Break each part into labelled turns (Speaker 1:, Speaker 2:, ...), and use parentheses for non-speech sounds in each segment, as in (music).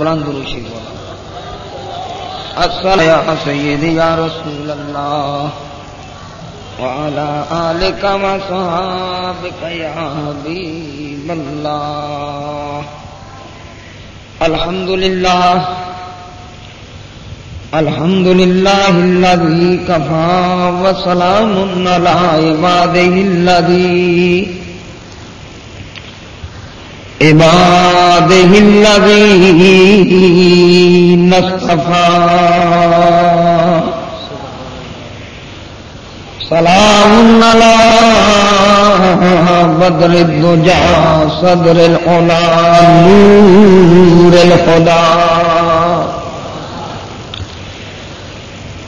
Speaker 1: بلند روشی بولا السلام یا سیدی یا رسول اللہ وعلى آلك وصحابك يا حبيب الله۔ الحمد لله الحمد لله الذي كفى، وسلام على عباده الذي عباده الذين اصطفى. سلام على بدر الدجى، صدر العلا، نور الخدا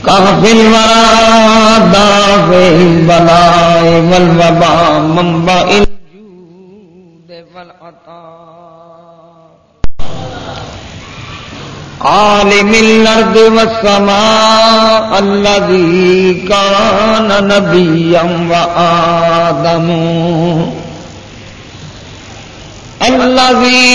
Speaker 1: کافی الورا دافع البلاء والوباء، منبع عالم الارض والسماء الذي كان نبيا وآدم. الذي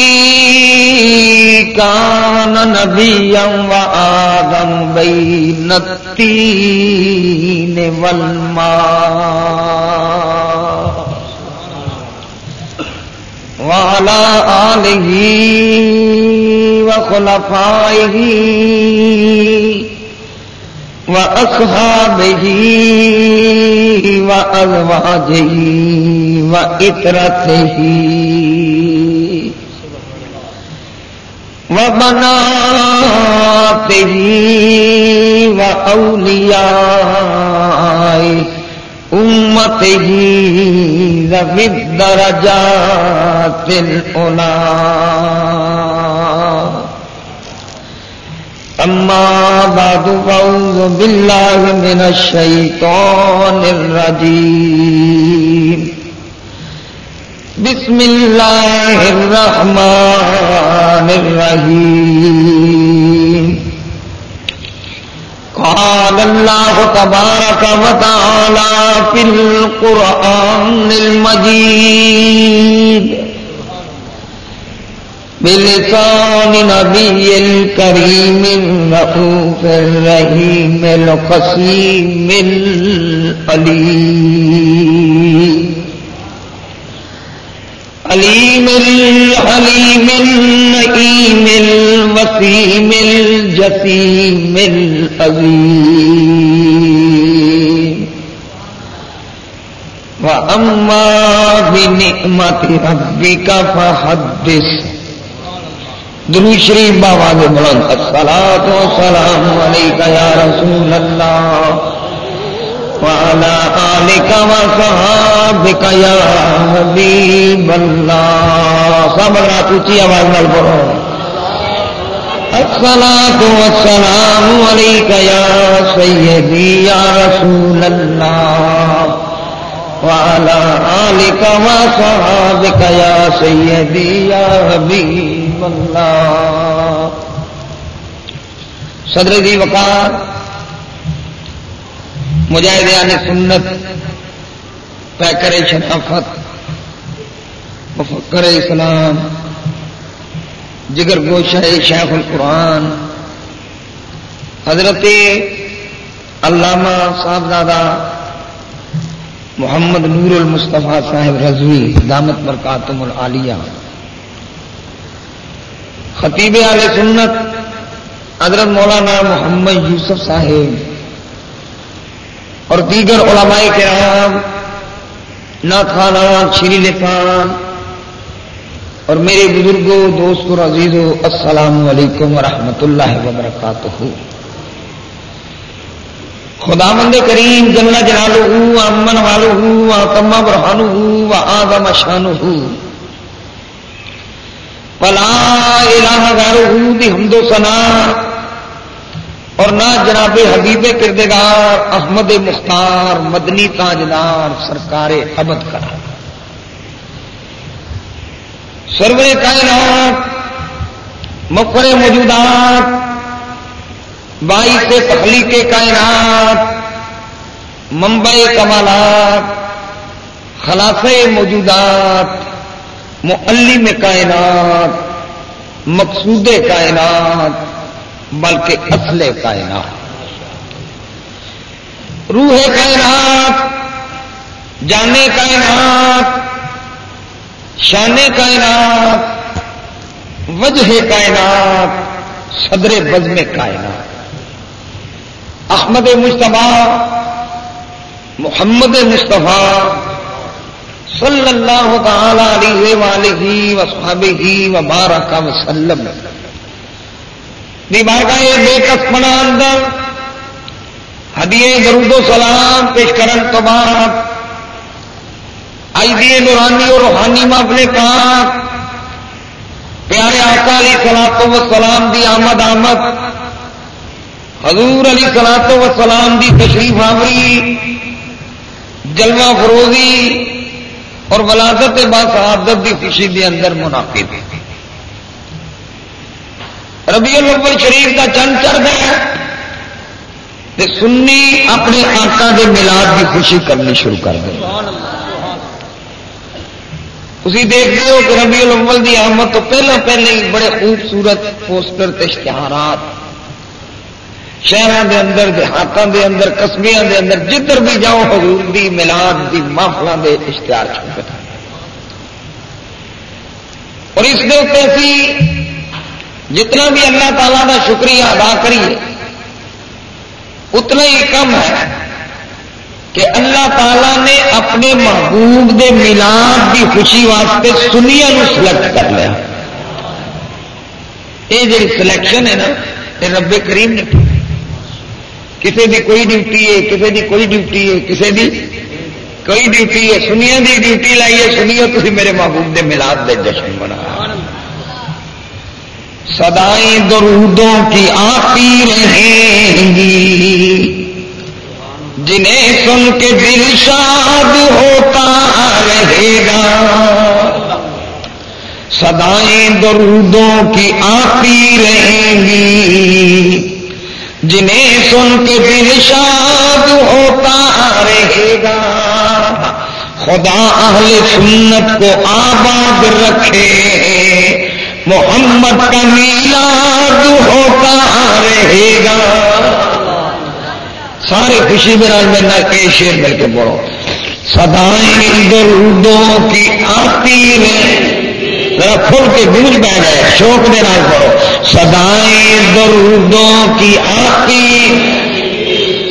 Speaker 1: كان نبيا وآدم بين التين والماء. وعلى آله وخلفائه وأصحابه وأزواجه وإترته وبناته وأوليائه أمته ذوي الدرجات الأولى أما بعد فأعوذ بالله من الشيطان الرجيم بسم الله الرحمن الرحيم قال الله تبارك وتعالى في القرآن المجيد. بلسان نبي الكريم الرؤوف الرحيم القسيم الأليم عليم الحليم النئيم الوسيم الجسيم الأزيم وأما بنعمة ربك فحدث درو شریف بابا دے بلند الصلاۃ والسلام علیک یا رسول اللہ وعلى آلك وصحابك يا حبيب الله سب رات اونچی آواز نال پڑھو الصلاة والسلام عليك يا سيدي يا رسول الله وعلى آلك وصحابك يا سيدي يا حبيب الله صدر دی وقار۔ مجاہدیان سنت پیکر شنافت مفکر اسلام، جگر گوشہ شیخ القرآن۔ حضرت علامہ صاحب دادا محمد نور المصطفیٰ صاحب رضوی، دامت برکاتم العالیہ۔ خطیب علیہ سنت، حضرت مولانا محمد یوسف صاحب۔ اور دیگر علماء کرام نا خانہ شری لکھان اور میرے بزرگوں، دوستوں، عزیزوں، السلام علیکم ورحمۃ اللہ وبرکاتہ۔ خدا مند کریم جل جلالہ امن والہ کما برہانہ آدم شانہ پلا الہ غیرہ دی حمد و ثنا اور نہ جناب حبیب کردگار، احمد مختار، مدنی تاجدار، سرکار ابد کرا سرور کائنات مفر موجودات بائی سے تخلیق کائنات ممبئی کمالات، خلاف موجودات، معلم کائنات، مقصود کائنات بلکہ اصل کائنات۔ روح کائنات جانے کائنات، شان کائنات، وجہ کائنات، صدر بزم کائنات۔ احمد مشتبہ محمد مصطفیٰ صلی اللہ تعالی علیہ وآلہ وصحبہ وبارک وسلم۔ دی بے کس بنا اندر ہدیے درود و سلام پیش کرن تو بعد آئی دیے نورانی اور روحانی مابلے پاک پیارے آقا علی سلاط و سلام دی آمد آمد، حضور علی سلاط و سلام دی تشریف آوری، جلوہ فروزی اور ولادت با شہادت دی خوشی دے اندر منعقد ربیع الاول شریف کا چند چڑھ گیا تے سنی اپنے آقا دے میلاد کی خوشی کرنی شروع کر دیں تھی دیکھتے ہو کہ ربیع الاول دی آمد تو پہلے پہلے ہی بڑے خوبصورت پوسٹر تے اشتہارات۔ شہروں دے اندر دیہاتوں دے اندر قصبیاں دے اندر جدھر بھی جاؤ، حضور دی ملاد دی محفلوں دے اشتہار چھپے۔ اور اس کے اتنے جتنا بھی اللہ تعالیٰ کا شکریہ ادا کریے، اتنا ہی کم ہے کہ اللہ تعالیٰ نے اپنے محبوب دے ملاد کی خوشی واسطے سنیا سلیکٹ کر لیا۔ یہ جی سلیکشن ہے نا، یہ رب کریم نے کسی دی کوئی ڈیوٹی ہے کسی دی کوئی ڈیوٹی ہے کسی دی کوئی ڈیوٹی ہے سنیا دی ڈیوٹی لائیے سنیے تھی میرے محبوب دے ملاد دے جشن بنا سدائیں درودوں کی آتی رہیں گی۔ جنہیں سن کے دل شاد ہوتا رہے گا۔ سدائیں درودوں کی آتی رہیں گی۔ جنہیں سن کے دل شاد ہوتا رہے گا۔ خدا اہل سنت کو آباد رکھے۔ محمد کا میلاد ہوتا رہے گا۔ سارے خوشی میں میں کے شیر مل کے بڑھو سدائیں درودوں کی آتی رہے ذرا کھل کے گونج بہ گئے شوق دے نال پڑھو سدائیں درودوں کی آتی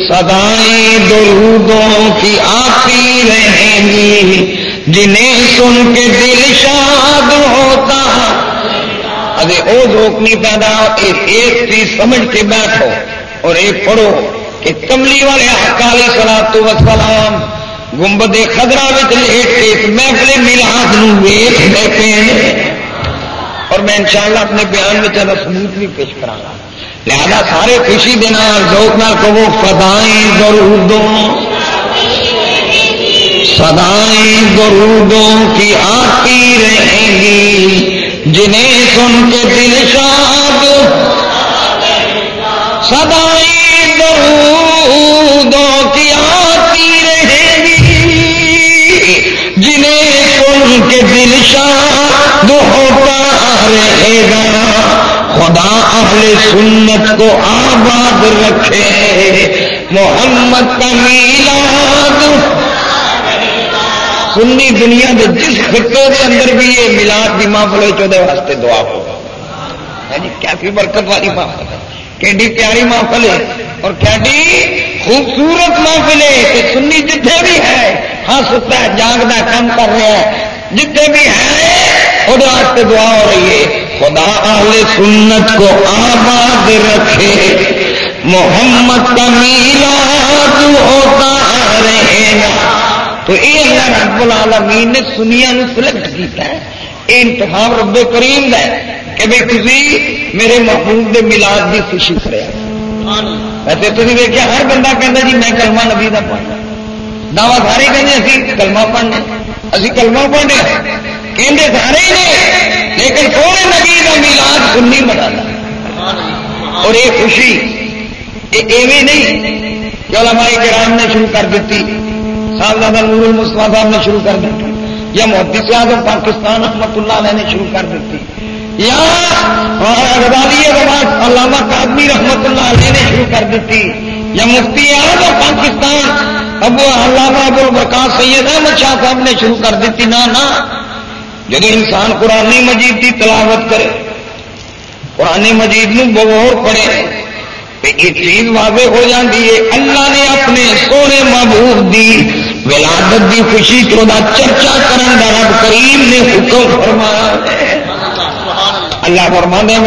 Speaker 1: سدائیں درودوں کی آتی رہیں گی۔ جنہیں سن کے دل شاد ہوتا ابھی وہ روکنی پیدا ایک چیز سمجھ کے بیٹھو۔ اور ایک پڑھو کہ کملی والے اکالی سلا تو وسلام گنبد خدرا لیٹ کے میں اپنے ملاد ویخ بیٹھے اور میں انشاءاللہ اپنے بیان میں چلو سبوت بھی پیش کرا لہذا سارے خوشی دینا ذوق نہ کہو، فدائیں درودوں سدائیں درودوں کی آتی رہیں گی۔ جنہیں سن کے دل شاد سدائیں درودوں کی آتی رہیں گی۔ جنہیں سن کے دل شاد ہوتا رہے گا، خدا اہل سنت کو آباد رکھے۔ محمد کا میلاد سنی دنیا کے جس خطے کے اندر بھی یہ ملاد کی محفل چودہ واسطے دعا ہوگا جی کیسی برکت والی محفل ہے کہ پیاری محفل ہے اور کیڈی خوبصورت محفل ہے کہ سنی جتنے بھی ہے ہاں ہنستا ہے جاگتا کام کر رہا ہے۔ جتنے بھی ہیں وہ واسطے دعا ہو رہی ہے۔ خدا اہل سنت کو آباد رکھے۔ محمد کا میلاد ہوتا رہے گا۔ تو یہ اللہ رب العالمین نے سنیا سلیکٹ کیتا ہے۔ یہ انتخاب رب کریم ہے کہ بھائی تھی میرے محبوب دے میلاد کی خوشی کرے۔ ویسے تھی دیکھا ہر بندہ کہتا جی میں کلمہ نبی کا پڑھنا۔ دعوی سارے کہیں جی اسی کلمہ پڑھنے اسی کلمہ پڑھنے کہتے سارے ہی نے، لیکن سونے نبی کا میلاد سنی بنا اور یہ خوشی یہ ایویں نہیں کہ علماء کرام نے شروع کر دیتی۔ صاحب زیادہ نور المسلم صاحب نے شروع کر دیتی۔ یا محدث اعظم پاکستان احمد اللہ علیہ نے شروع کر دیتی۔ یا علامہ کادمی رحمت اللہ علیہ نے شروع کر دیتی۔ یا مفتی اعظم پاکستان ابو علامہ ابو البرکات سید احمد شاہ صاحب نے شروع کر دیتی۔ نہ جب انسان قرآن مجید کی تلاوت کرے، قرآن مجید میں بغور پڑے یہ چیز واضح ہو جاتی ہے۔ اللہ نے اپنے سونے محبوب دی۔ ولادت دی خوشی تو چرچا کرنے کا رب کریم نے حکم فرمایا اللہ فرمانے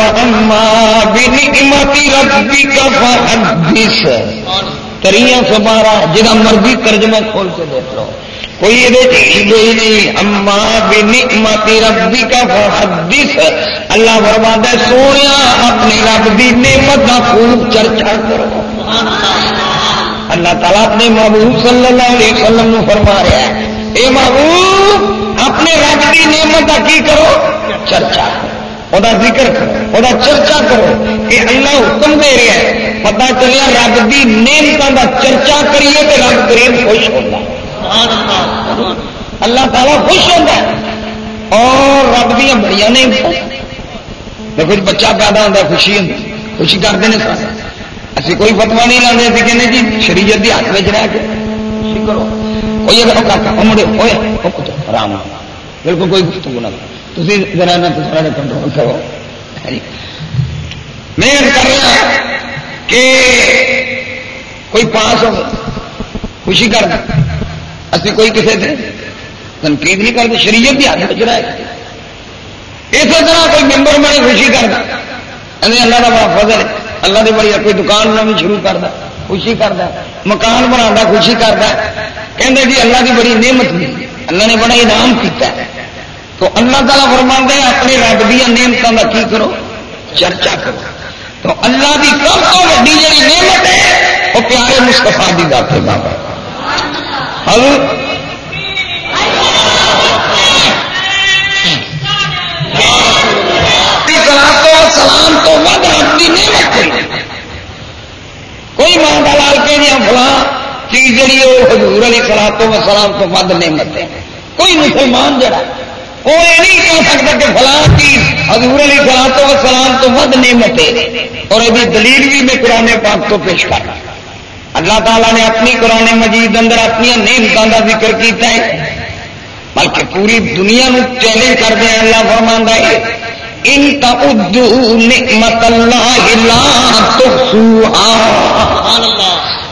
Speaker 1: نعمتی ربی کا فحدث۔ تریاں سے بارہ مرضی ترجمہ کھول کے دیکھ لو۔ کوئی یہ نہیں۔ اما بھی نعمتی ربی کا فحدث۔ اللہ فرماتا ہے سونے اپنے رب دی نعمت کا خوب چرچا کرو۔ اللہ تعالیٰ اپنے محبوب صلی اللہ علیہ وسلم نے فرما رہا ہے۔ اے محبوب، اپنے رب کی نعمت کا کی کرو؟ چرچا۔ وہ ذکر کرو وہ چرچا کرو کہ اللہ حکم دے رہا ہے۔ پتا چلیا رب کی نعمتوں کا چرچا کریے تو رب کریم خوش ہوتا اللہ تعالیٰ خوش ہوتا ہے۔ اور رب دیا بڑی نعمت دیکھو بچہ پیدا ہوتا خوشی ہوتی خوشی کرتے ہیں سارے۔ اسی کوئی فتوا نہیں لانے اسی کہنے جی شریعت کے ہاتھ میں رہ کے۔ کرو کوئی اگر کاکا مڑے ہوئے آرام بالکل کوئی گفتگو نہ تھی ذرا نہ تھوڑا کنٹرول کرو۔ یعنی میں کر رہا کہ کوئی پاس ہو، خوشی کر دیں اسی کوئی کسی سے تنقید نہیں کرتے شریعت کی ہاتھ میں رہے اسی طرح کوئی ممبر میں خوشی کرتا یعنی اللہ کا بڑا فضل ہے۔ اللہ نے بڑی کوئی دکان نہ بھی شروع کرتا خوشی کرتا مکان بنا خوشی کرتا کہتے جی اللہ کی بڑی نعمت دی، اللہ نے بڑا انعام کیتا ہے۔ تو اللہ تعالیٰ فرما ہے، اپنے رب دیا نعمتوں کا کی کرو؟ چرچا کرو۔ تو اللہ کی سب کو ویڈی جی نعمت ہے، وہ پیارے مستفا کی بات ہے، بابا۔ ہل سلام تو ود رب کی نعمت کوئی کوئی ماں کا لال کے دیا فلاں چیز جڑی وہ حضور علی سلا تو سلام تو ود نعمت ہے۔ کوئی مسلمان جڑا وہ یہ نہیں کہہ سکتا کہ فلاں چیز حضور علی سلا تو سلام تو ود نعمت ہے اور یہ دلیل بھی میں قرآن پاک تو پیش کر اللہ تعالیٰ نے اپنی قرآن مجید اندر اپنی نعمتوں کا ذکر کیتا ہے۔ بلکہ پوری دنیا میں چیلنج کر دیا اللہ فرمانا ہے۔ ان نعمت اللہ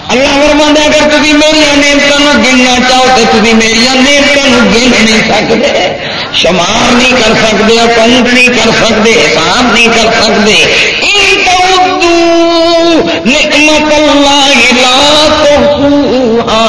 Speaker 1: اللہ فرمانا اگر تھی میری نعمتوں گننا چاہو تو تھی میری نعمتوں گن نہیں سکتے شمار نہیں کر سکتے اکاؤنٹ نہیں کر سکتے حساب نہیں کر سکتے نعمت اللہ لا تحصوها.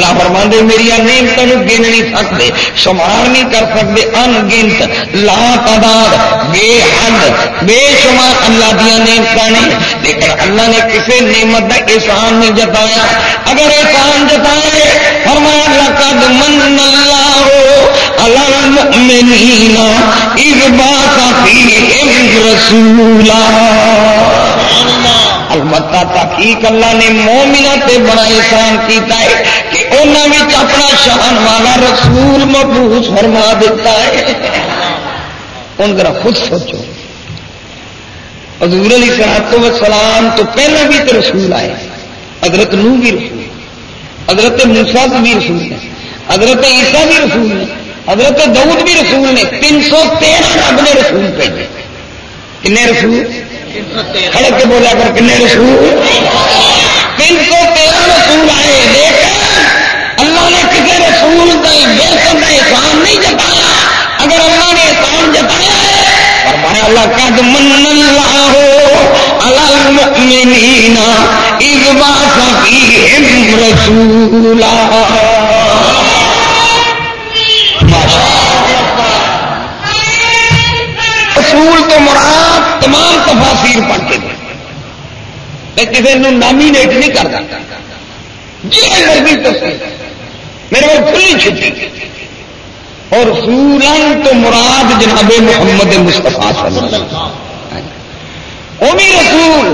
Speaker 1: اللہ فرما دے، میری نعمتوں گن نہیں سکتے شمار نہیں کر سکتے ان گنت لا تعداد بے حد، بے شمار اللہ دیا نعمت نے۔ لیکن اللہ نے کسی نعمت کا احسان نہیں جتایا۔ اگر احسان جتایا فرمایا، لقد من اللہ المؤمنین اذ باث فیہم رسولا۔ البتہ تحقیق اللہ نے مومنا تے بڑا احسان کیتا ہے۔ انہوں اپنا شان والا رسول مبوس فرما دیتا ہے۔ ان ذرا خود سوچو۔ حضور علی صلاحت و سلام تو پہلے بھی تو رسول آئے۔ حضرت نو بھی رسول حضرت موسا بھی رسول ہے حضرت عیسیٰ بھی رسول ہے حضرت دعود بھی رسول نے تین سو تیرہ رب نے رسول بھیجے۔ کن رسول؟ کھڑے کے بولا کر کنے رسول؟ تین سو تیرہ رسول آئے لیکن اللہ نے کسی رسول کا بےسم کا احسان نہیں جتایا۔ اگر اللہ نے احسان جتایا ہے، فرمایا، اللہ من اللہ ہو المؤمنین، اذ باث فیہم رسولا۔ رسول تو مراد تمام تفاصیر پڑھتے تھے۔ میں کسی نے نامینیٹ نہیں کرتا جی مرضی تصویر میرے کو کھلی چھٹی۔ اور رسولن تو مراد جناب محمد مصطفیٰ صلی اللہ علیہ وسلم۔ وہ بھی رسول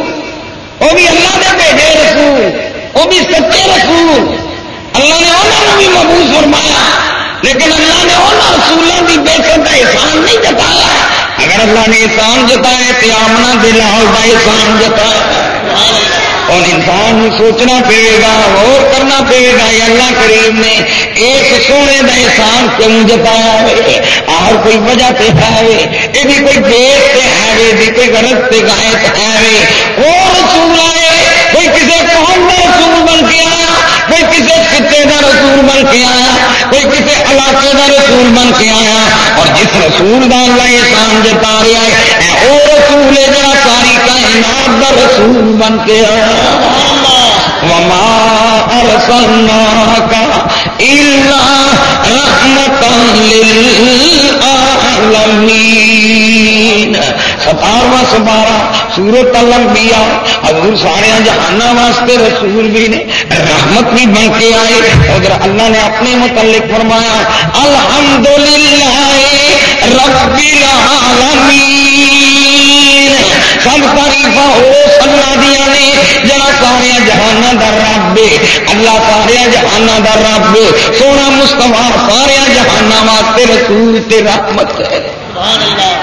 Speaker 1: وہ بھی اللہ نے بھیجے رسول وہ بھی سچے رسول۔ اللہ نے انہوں بھی محبوس فرمایا، لیکن اللہ نے وہ رسولوں کی بےسک کا احسان نہیں جتایا۔ اگر اللہ نے احسان جتایا تو آمنا دلال کا احسان جتایا۔ اور انسان سوچنا پے گا اور کرنا پڑے گا، یا اللہ کریم نے اس سونے کا احسان کیوں جتایا ہے اور کوئی وجہ پہ ہے یہ کوئی دیش سے ہے کوئی غلط سے گائے ہے وہ رسول ہے؟ کوئی کسی قوم کا رسول بن کے آیا؟ کوئی کسی خطے کا رسول بن کے آیا؟ کوئی کسی علاقے کا رسول بن کے آیا؟ اور جس رسول کا اللہ احسان جتا رہا ہے وہ رسول ہے جڑا ساری کائنات کا رسول بن کے آیا۔ وما أرسلناك إلا رحمة للعالمين. ستارواں سبارہ سورت الانبیاء، حضور سارے جہانوں واسطے رسول بھی نے رحمت بھی بن کے آئے۔ اگر اللہ نے اپنے متعلق فرمایا، الحمدللہ رب العالمین۔ سب تاریف ہو دیا نے۔ جڑا سارے جہانا کا رب اللہ سارے جہانا کا رب۔ سونا مستفا سارے جہانا واسطے رسول تے رحمت ہے۔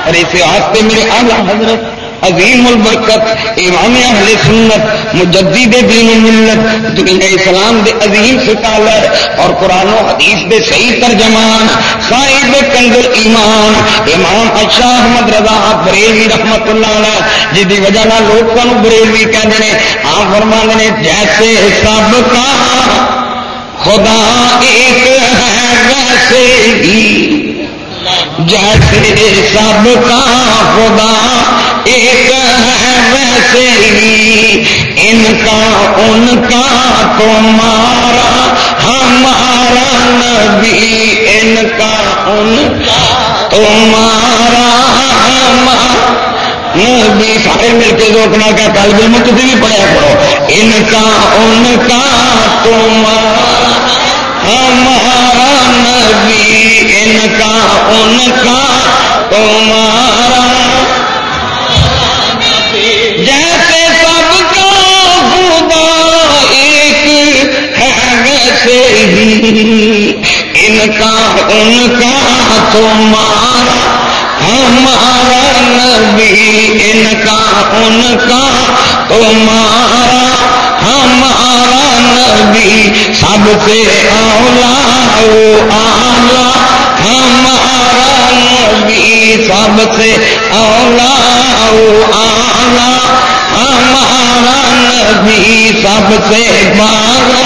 Speaker 1: اور اس واسطے میرے اللہ حضرت عظیم البرکت، امام اہل سنت، مجدد دین ملت دنیا اسلام دے عظیم سکالر اور قرآن و حدیث دے صحیح ترجمان صاحب کنگل ایمان، امام اشاہ احمد رضا بریلوی رحمت اللہ علیہ جی دی وجہ نہ لوگ کو بریلوی کہتے ہیں آپ فرما نے، جیسے سب کا خدا ایک ہے، ویسے ہی جیسے سب کا خدا ایک ہے ویسے ہی، ان کا ان کا تمہارا، ہمارا نبی، ان کا ان کا تمہارا، ہمارا نبی۔ سارے مل کے روکنا کا کل بھی مت بھی پڑھا کرو۔ ان کا ان کا تمہارا، ہمارا نبی ان کا ان کا تمہارا جیسے سب کا خدا ایک ہے، ویسے ہی۔ ان کا ان کا تمہارا۔ ہمارا نبی ان کا ان کا تمہارا ہمارا نبی، سب سے اولا آلہ ہمارا نبی، سب سے اولا آلہ ہمارا نبی، سب سے بالا،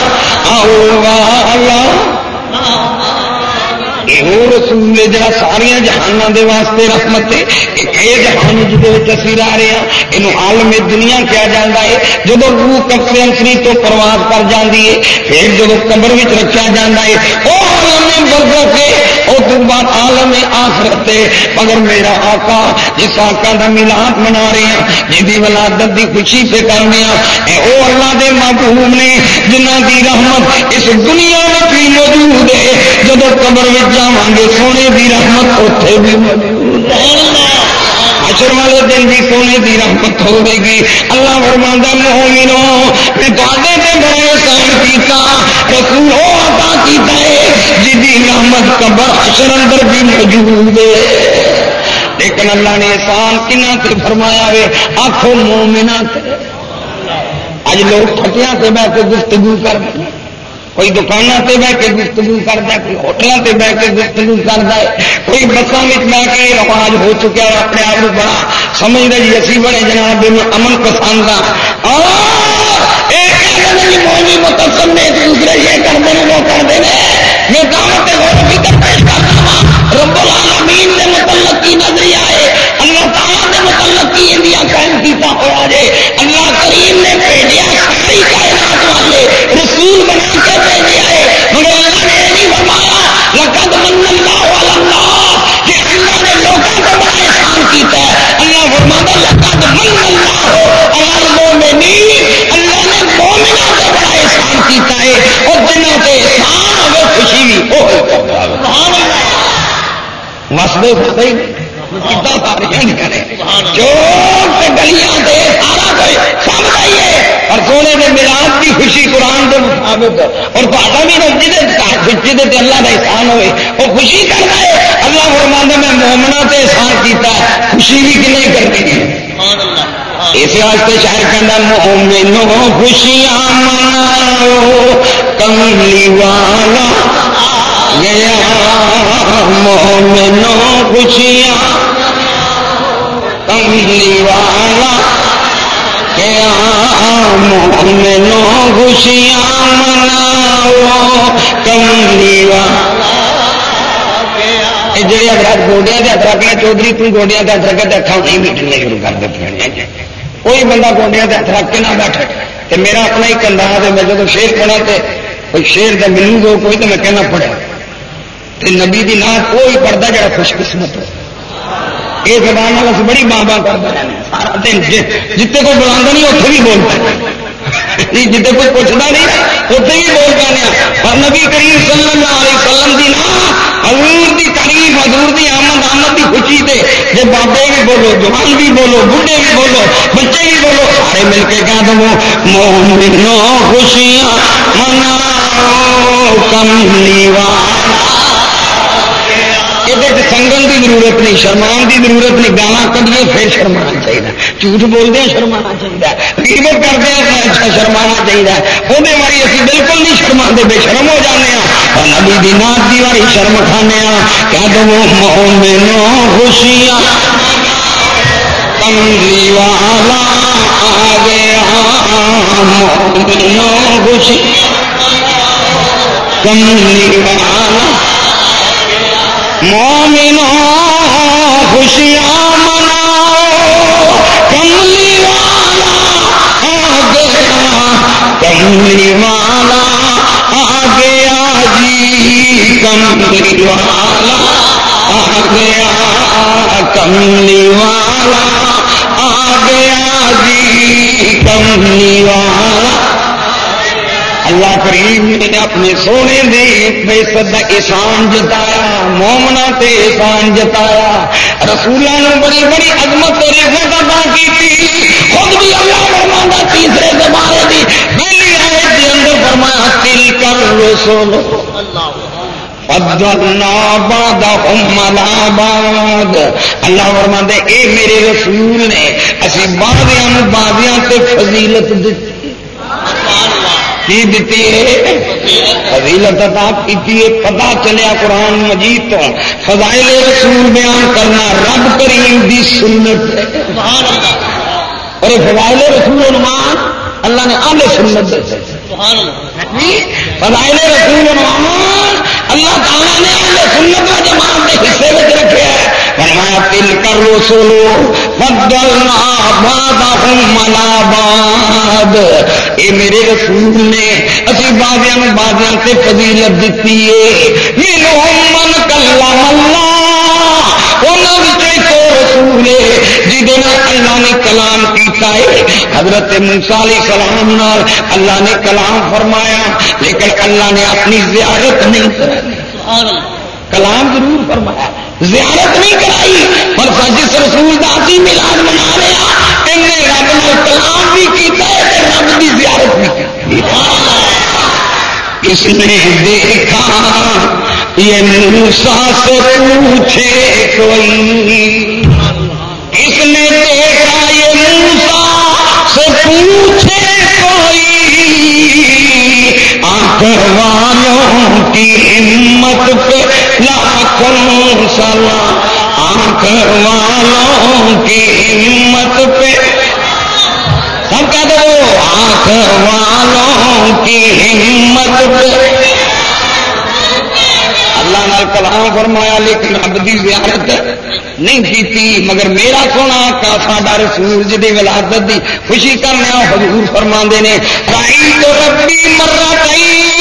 Speaker 1: اولا۔ یہ رسول جہاں ساریا جہانوں کے واسطے رحمت ہے یہ جہان جی اسی رہ رہے ہیں یہ عالم دنیا کیا جاتا ہے جب روح کپڑے تو پرواز کر جاتی ہے پھر جب کمر میں رکھا جا ہے وہ عالم برزت کے وہ بعد عالم آخرت مگر میرا آقا جس آقا کا ملاپ منا رہے ہیں جی ولادت کی خوشی سے کرنے وہ اللہ دے محبوب نے جنہ کی رحمت اس دنیا میں بھی موجود ہے جب قبر میں جا گے، سونے کی رحمت اتنے بھی موجود ہے۔ اشر والے دن بھی سونے کی رحمت ہوے گی۔ اللہ فرمانا مومنو میں تے بڑا احسان کیتا۔ رسول ہو عطا کیتا ہے جی رحمت قبر اشر اندر بھی موجود ہے۔ لیکن اللہ نے احسان کنا سے فرمایا ہے آخو مومنا اج لوگ ٹھٹیاں سے بہ کے گفتگو کر رہے ہیں۔ کوئی دکانوں سے بہ کے گفتگو کرتا ہے، کوئی ہوٹلوں سے بہ کے گفتگو کرتا ہے، کوئی بسان میں بہ کے رواج ہو چکا ہے اپنے آپ کو بڑا سمجھ رہے جی اسی بڑے جناب امن پسند مولی متسم نے ایک دوسرے یہ کرتے ہیں، وہ کرتے ہیں۔ میں دعوت غور فکر پیش کرتا ہوں۔ رب العالمین نے متعلق کی نظریہ ہے۔ ہے اور سے احسان ہوئے خوشی بھی وہ گلیاں دے سارا کوئی سب اور سونے کے ملاپ کی خوشی قرآن دے عابد اور تا بھی اللہ کا احسان ہوئے۔ وہ خوشی کرنا ہے۔ اللہ فرمانا میں مومنا سے احسان کیتا ہے۔ خوشی بھی کنے کرنی ہے۔ اس واسطے شاید کہنا مومنو خوشیاں مناؤ، کملی والا گیا۔ مومنو خوشیاں کملی والا گیا۔ مومنو خوشیاں مناؤ، کملی والا جی اگر گوڈیا کے ہاتھ رکھنا چودھری تم گوڈیا کے ہاتھ رکھے تو نہیں میٹنے شروع کر دیتی کوئی بندہ گوڈیا کے ہاتھ رکھ کے نہ بیٹھے۔ تو میرا اپنا ایک انداز ہے میں جب شیر پڑھا تو کوئی شیر کا ملو گے کوئی تو میں کہنا پڑا تو نبی کی نات کوئی پڑھتا جا خوش قسمت ہو۔ یہ زبان والا بڑی ماں باں کرتا سارا دن جتنے کوئی بلا نہیں اتنے بھی بولتا جتنے کوئی پوچھتا نہیں اتنے بھی بول پانے پر نبی کریم صلی اللہ علیہ وسلم دی نا، حضور دی تعریف، حضور دی آمد آمد دی خوشی دے جی بابے بھی بولو، جوان بھی بولو بڑھے بھی بولو، بچے بھی بولو، سارے مل کے کہہ دو مومنو خوشیاں مناؤ کملی والا یہ سنگل کی ضرورت نہیں شرمان کی ضرورت نہیں گانا کدیے پھر شرمانا چاہیے جھوٹ بولتے ہیں، شرمانا چاہیے قیمت کرتے ہیں اچھا شرمانا چاہیے وہ باری ابھی بالکل نہیں شرما بے شرم ہو جانے اور نبی دی نات دی شرم کھانے کیا دو مومنو خوشیاں۔ کملی والا آ گیا مومنو خوشی کملی والا مومنو خوشیاں مناؤ، کملی والا آ گیا کملی والا آ گیا جی کملی والا آ گیا کملی والا آ گیا جی کملی والا اللہ کریم نے اپنے سونے دے بے سدا احسان جتایا مومنا تے احسان جتایا۔ رسولوں بڑی بڑی عظمت اور رحمت ادا کی خود بھی اللہ فرما تیسرے زمانے کی پہلی آئے کے اندر فرمایا، تل کر رسول۔ اللہ فرما دے اے میرے رسول نے، اسی بادیاں بادیاں تے فضیلت دیتی کی دیتی ہے۔ فضیلت عطا کی پتا چلیا قرآن مجید تو۔ فضائل رسول بیان کرنا رب کریم دی سنت اور فضائل رسول عنوان اللہ نے آلے سنت جی، فضائل رسول عنوان اللہ تعالیٰ نے آلے سنت و جماعت کے حصے میں رکھے ہیں تل کر رسولو بدلنا بادہم ملا باد اے میرے رسول نے اسی سے فضیلت دیتی ہے۔ منہم من کلم اللہ انہوں کو رسول اللہ نے کلام کیتا ہے۔ حضرت موسیٰ علیہ السلام نال اللہ نے کلام فرمایا لیکن اللہ نے اپنی زیارت نہیں کرائی۔ کلام ضرور فرمایا۔ زیارت نہیں کرائی، پر جس رسول داسی ملاد منا رہا ان نے رب نے کلام بھی کیتا ہے رب کی زیارت بھی کی۔ اس نے دیکھا، یہ موسا سے پوچھے کوئی۔ اس نے دیکھا، یہ موسا سے پوچھے کوئی۔ آنکھ والوں کی ہمت پہ لاکھوں سلام آنکھ والوں کی ہمت پہ۔ سب کہہ دو آنکھ والوں کی ہمت پہ۔ اللہ نے کلام فرمایا، لیکن رب کی زیارت نہیں کی مگر میرا سونا کا ساڈا رسول جی ولادت دی خوشی کرنے حضور فرما نے رائی تو ربی مرا میں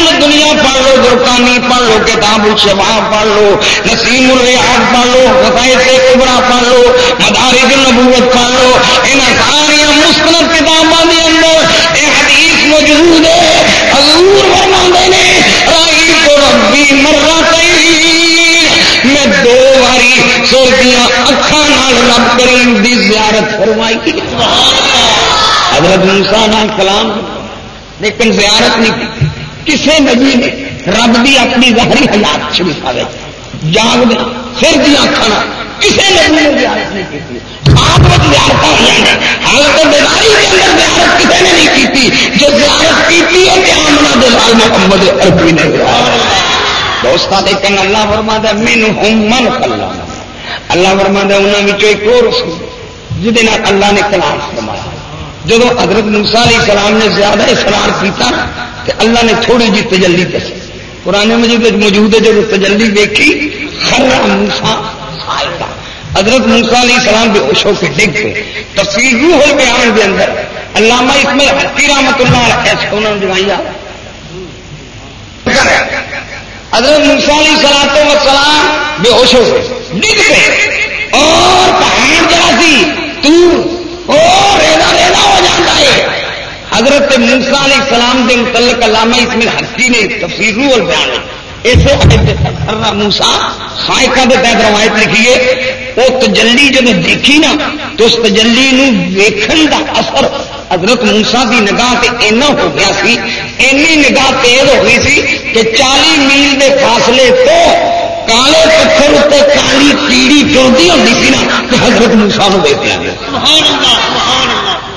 Speaker 1: مل دنیا پڑھ لو، درکانی پڑھ لو، کتاب الشفا پڑھ لو، نسیم الریاض پڑھ لو فتح سے کبرا پڑھ لو، مدارج نبوت پڑھ لو ان ساری مستند کتابوں کے اندر یہ حدیث موجود ہے۔ حضور فرما نے رائی تو ربی مرا میں دو باری سوچیاں اکھان رب کریم دی زیارت فرمائی۔ حضرت موسا نام کلام لیکن زیارت نہیں کی۔ کسی نبی نے رب دی اپنی ظاہری حیات سے دکھاوے جاگ دیا پھر دیا کھانا۔ کسی نبی نے زیارت نہیں کی آپ زیارت ہوئی حالت بیداری کے اندر زیارت کسی نے نہیں کی جو زیارت کی ہے کہ آمنا دلال محمد عربی نے دوست لیکن اللہ ورما دے مین ہوں من اللہ ورما دے انہوں ایک اور جہد اللہ نے کلام فرمایا۔ جب حضرت موسا علیہ السلام نے زیادہ اصرار کیتا کہ اللہ نے تھوڑی جی تجلی دسی پرانے مجید موجود ہے جب تجلی دیکھی خرا موسا حضرت موسا علیہ السلام بے ہوش ہو کے ڈگ پہ تفصیل روح ہو بیان کے اندر، علامہ اس میں حتی رحمت اللہ ایسے انہوں نے جگائی حضرت موسا علیہ سلام و سلام بے ہوش ہو گئے۔ ڈگ پہ اور پہاڑ جا سی تو ریدا ریدا ہو جاتا۔ حضرت موسا علیہ السلام کے متعلق علامہ اس میں ہستی نے تفصیل اور بیان اسے موسا خائقہ کے تحت روایت لکھیے وہ تجلی جب دیکھی نا، تو اس تجلی ویکھن کا اثر حضرت موسا کی نگاہ سے اینا ہو گیا سی۔ اینی نگاہ تیز ہو گئی سی کہ چالی میل کے فاصلے تو کالے پتھر اتنے کالی کیڑی چلتی ہوتی سی نا، تو حضرت موسا کو دیکھ لیا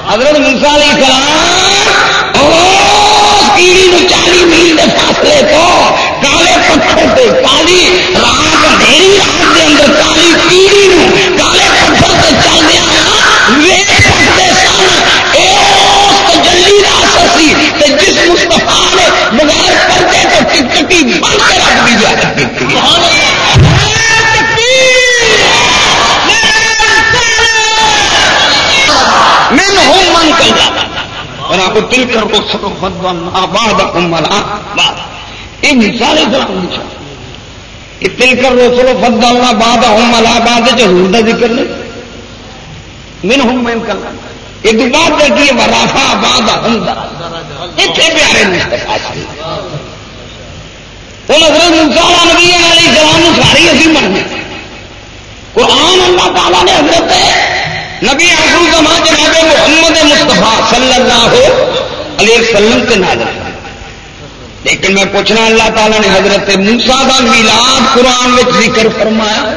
Speaker 1: حضرت موسا علیہ السلام کیڑی چالی میل کے فاصلے تو کالے پتھر سے کالی رات اندھیری رات کے اندر اور آپ تل کر کو سب آباد یہ مثال یہ تل کر رو سلو فد باد آباد حضور کا ذکر نہیں. من ہوں میں کرنا یہ تو بات دیکھیے رافا آباد اتنے پیارے وہ حضرت مسالہ نبی علیہ السلام ساری اسی مرنے قرآن اللہ تعالیٰ نے حضرت نبی آخر زمان جناب محمد مصطفیٰ صلی اللہ علیہ وسلم سے نازل لیکن میں پوچھنا اللہ تعالیٰ نے حضرت موسا کا میلاد قرآن میں ذکر فرمایا۔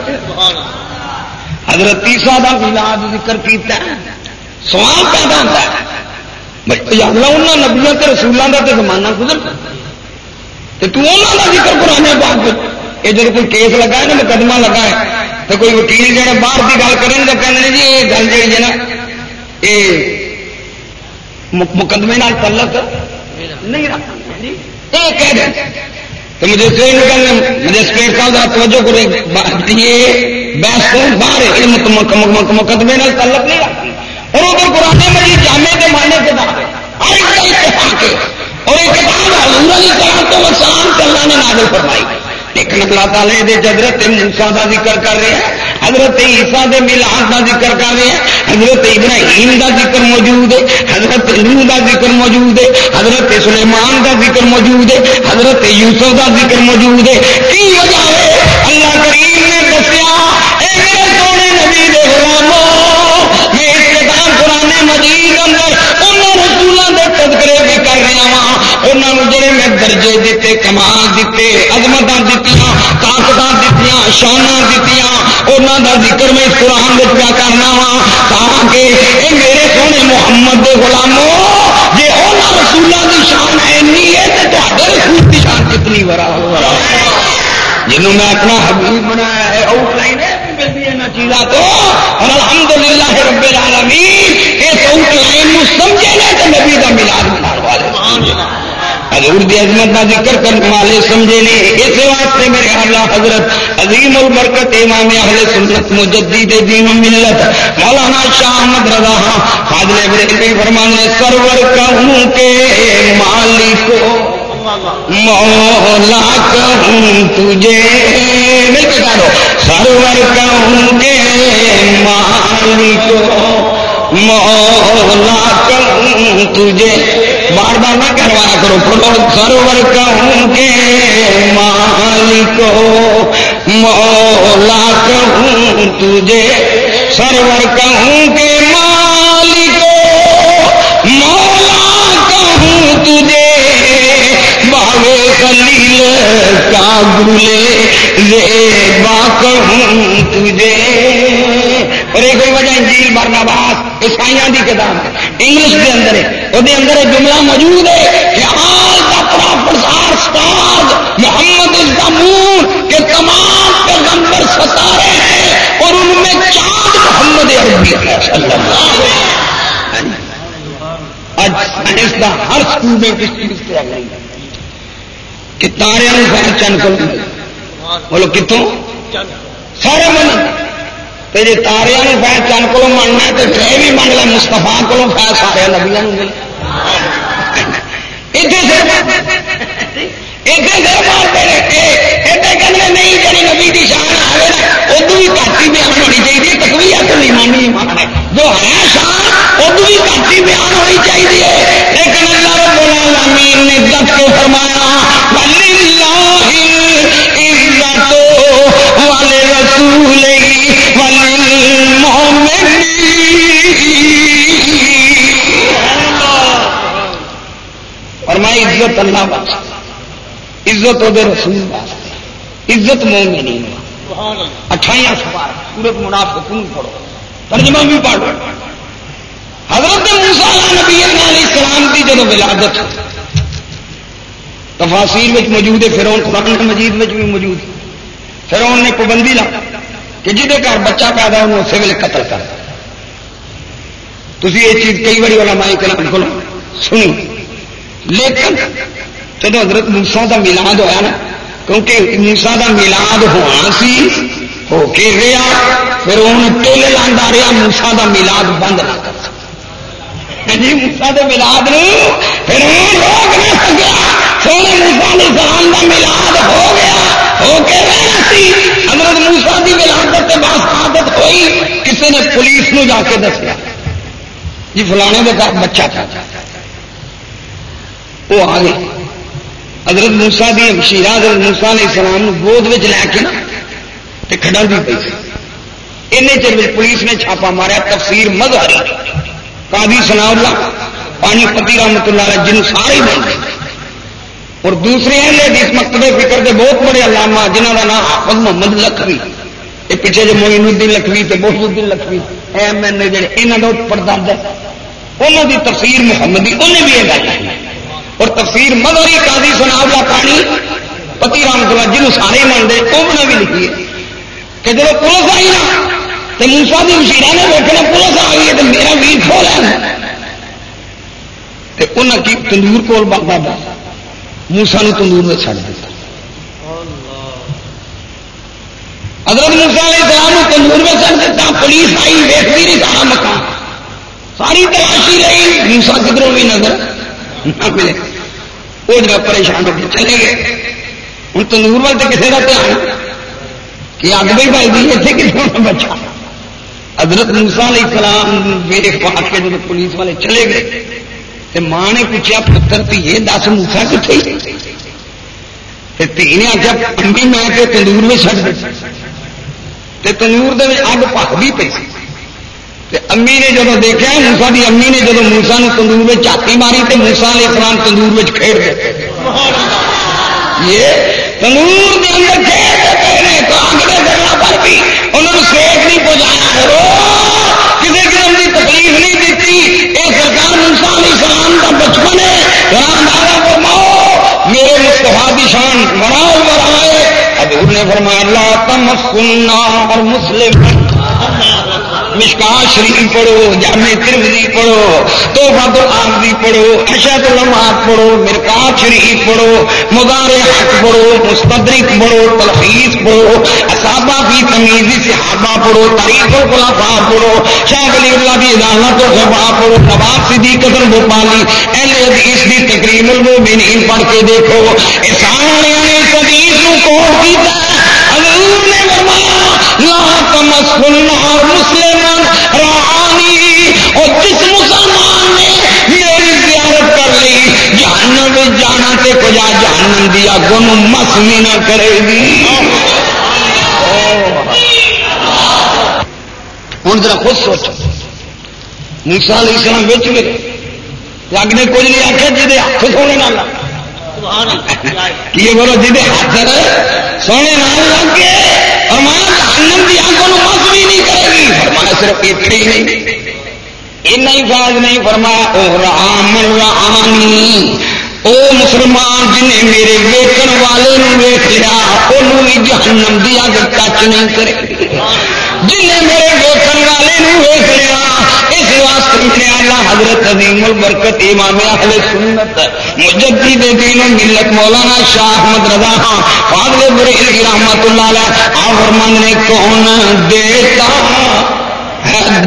Speaker 1: حضرت تیسا کا میلاد ذکر کیتا ہے۔ سوال پیدا ہوتا ہے۔ انہوں نبیوں کے رسولوں کا تو زمانہ گزر تو انہوں کا ذکر قرآن پاک یہ جب کوئی کیس لگا ہے نا مقدمہ لگا ہے تو کوئی وکیل جہاں باہر کی گل کریں تو کہنے جی یہ گل جی ہے نا، یہ مقدمے تعلق نہیں رکھ یہ کہہ دیں تو مجھے ٹرین کرنے مجھے اسپیٹ صاحب کا توجہ کرے یہ بحث کو باہر مقدمے تعلق نہیں رکھتی اور ادھر پرانے مجھے جامع کے ماننے کے بعد ہر ایک اتفاق ہے۔ اور ایک کتاب حضور علی تو سلام کے اللہ نے نازل فرمائی۔ لیکن اللہ تعالیٰ یہ حضرت موسا کا ذکر کر رہے ہیں، حضرت عیسا کے ملاد کا ذکر کر رہے ہیں، حضرت ابراہیم کا ذکر موجود ہے، حضرت نو کا ذکر موجود ہے، حضرت سلیمان کا ذکر موجود ہے، حضرت یوسف کا ذکر موجود ہے۔ کی وجہ ہے؟ اللہ کریم نے دسیا سونے نبی دے غلاموں میں استقام قرآن مجید انہوں جڑے میں درجے دیتے، کمال دیتے عظمت دیتی طاقت دیتی شانا دیتی انہوں کا ذکر میں اس قرآن پیا کرنا وا تاکہ یہ میرے سونے محمد کے غلاموں جی انہوں رسولوں کی شان اینی ہے تو رسول کی شان کتنی بڑا جنہوں میں اپنا حبیب بنایا ہے آؤٹ لائن ہے چیزاں تو۔ اور الحمد للہ رب العالمین اس آؤٹ لائن سمجھے گا تو نبی کا ملاد بنا والے حضور دی عظمت کا ذکر کرنے والے سمجھے نے اس واسطے میرے اللہ حضرت عظیم البرکت امام اہل سنت مجدد دین ملت، مولانا شاہ احمد رضا فاضل بریلوی فرمانے سرور کہوں کے مالک مولا کہوں تجھے۔ مل کے کہو سرور کہوں کے مالک مولا کہوں تجھے۔ بار بار نہ کروایا کرو پڑو سرور کہوں کے مالک مولا کہوں تجھے سرور کہوں کے مالک مولا کہوں تجھے کلیل کا گلے رے ہوں تجھے۔ اور ایک وجہ انجیل مرنا باس عیسائی کی کتاب ہے، انگلش کے اندر ہے۔ وہ اندر جملہ موجود ہے کہ آج کا پرسار سٹار محمد اس کا مون کے تمام پیغمبر ستارے ہیں اور ان میں چاند محمد عربی ہے، صلی اللہ علیہ آج سائنس کا ہر اسکول میں کس چیز سے آ گئی کہ تارے فیل چند کو بولو، کتوں؟ سارے من۔ جی تارے فیل چند کو مننا تو یہ بھی من لے مستفا کو فیل سارے نبیا مل نہیں جی نبی کی شان آئے ادو بھی گھٹ بیان ہونی چاہیے تکوی نہیں مانی جو ہے شان ادو بھی گھٹ بیان ہونی چاہیے۔ لیکن اللہ رب العالمین نے دس کے فرمایا؟ عزت اللہ بخش عزت وہ رسول واسطے، عزت مومنین نہیں اٹھائیاں سوار سورت منافق تم پڑھو، ترجمہ بھی پڑھو حضرت موسا نبی علیہ السلام کی جب ولادت تفاصیر میں موجود ہے فرون قرآن مجید میں بھی موجود فرون نے پابندی لا کہ جہے گھر بچہ پیدا انہوں اسی ویلے قتل کر۔ تھی یہ چیز کئی بڑی والا مائی کلام کو سنی۔ لیکن جب حضرت موسا کا ملاد ہوا نا، کیونکہ موسا کا ملاد ہونا سی، ہو کے رہا پھر ہوں ٹل لا رہا موسا کا ملاد بند نہ کر سکتا۔ یعنی جی موسا کے ملاد پھر روک نہ سکیا۔ سونے موسا نے سلام کا ملاد ہو گیا، ہو کے رہنا سی۔ حضرت موسا کی ملادت کے بعد عادت ہوئی، کسی نے پولیس نو جا کے دسیا۔ جی فلانے کا بچہ تھا۔ وہ آ گئے حضرت موسا دیا مشیرہ حضرت موسا علیہ السلام گود میں لے کے نا کھڑا بھی پی این چر پولیس نے چھاپا ماریا، تفسیر مظہری قاضی سنا اللہ پانی پتی رحمت اللہ علیہ جن سارے بن گئے۔ اور دوسرے اہل اس مقصد فکر کے بہت بڑے علامہ جنہ کا نام حافظ محمد لکھوی۔ یہ پیچھے جو موین الدین لکھوی تے بہت الدین لکھوی ایم این اے جڑے یہاں کا پردہ انہوں کی تفسیر محمدی، انہیں بھی یہ گل اور تفسیر مدوری قاضی سنا کا پانی، پتی رام گلا جن سارے منگے وہ بنا بھی لکھی ہے۔ کہ جب پولیس آئی نا، تو موسا کی مشیرہ نے دیکھنا پولیس آ گئی ہے، تو میرا ویر کھو لینا انہیں کی تندور کول بابا موسا نے تندور میں چڑھ دیا حضرت موسا علیہ السلام تندور میں چڑھ دیتا، پولیس آئی ویستی نہیں سارا مکان۔ ساری تلاشی رہی موسا کدھروں بھی نظر۔ نہ ملے وہ جگہ پریشان ہو کے چلے گئے۔ ہوں تندور وال تو کسی کا دھیان کہ اگ بھی پائی دی اتنے کسی بچا۔ حضرت موسا علیہ السلام ویخ پا کے جب پولیس والے چلے گئے تو ماں نے پوچھا پتر تھی دس موسا کتنے تھی نے آخیا امی میں تندور میں چڑھ دے۔ تندور اگ پک بھی پی امی نے جب دیکھا موسا کی امی نے جب موسا تندور میں چاتی ماری تو موسا علیہ السلام تندور میں کھیڑ گئے یہ تندور کے اندر کھیڑ دیتے تو آگ کے پر بھی انہوں نے سیک نہیں پہنچایا کرو کسی قسم کی تکلیف نہیں دیتی۔ یہ سرکار موسا علیہ السلام کا بچپن ہے۔ رام دادا کو ماؤ میرے مستفا کی شان بڑا بڑھائے حضور نے فرمایا اللہ تم سننا اور مسلم مشکا شریف پڑھو، جامع ترمزی پڑھو تو فت آمدی پڑھو اشد المات پڑھو، مرکات شریف پڑھو مدار حق پڑھو، مستدرک پڑھو، تلخیص پڑھو اصابہ کی تمیزی صحابہ پڑھو، تاریخ الخلافا پڑھو، شاہ ولی اللہ کی عدالت و خفا پڑھو نواب صدیق قدر بھوپالی، اہل حدیث کی تقریم المومنین پڑھ کے دیکھو اس سارے نے اس حدیث کو کوڑ کیتا حضور نے فرمایا لا تمسکن اور مسلم روحانی اور جس مسلمان نے میری زیارت کر لی، جہنم میں جانا تے کجا جہنم دیا گن مسمی نہ کرے گی۔ ہوں ذرا خود سوچو۔ موسا علیہ السلام بچ گئے اگ نے کچھ نہیں آخیا جی ہاتھ سونے نہ کی بولو جی ہاتھ سونے نال لگ کے اور ماں جہنم کی آنکھوں کو مس بھی نہیں کرے گی۔ فرمایا صرف اتنے ہی نہیں۔ اتنا ہی فائد نہیں فرمایا او رام رانی، او مسلمان جنہیں میرے ویکن والے ویخ لیا وہ بھی جہنم دی اگ ٹچ نہیں کرے گی۔ جنہیں میرے ویکن والے ویخ لیا اس واسطے میرے اللہ حضرت عظیم البرکت امام اہل سنت مجدی دے دین ملت مولانا شاہ احمد رضا ہاں فاضل بریل رحمت اللہ علیہ آپ فرمان نے کون دیتا؟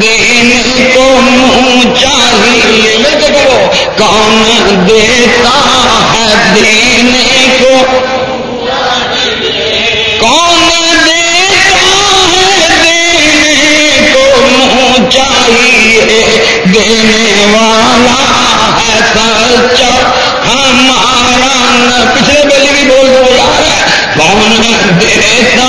Speaker 1: دینے کو منہ چاہیے کون دیتا ہے دینے کو؟ کون چاہیے دینے والا ہے سچا۔ ہمارا پچھلے بجے بھی بول دو یار کون دیتا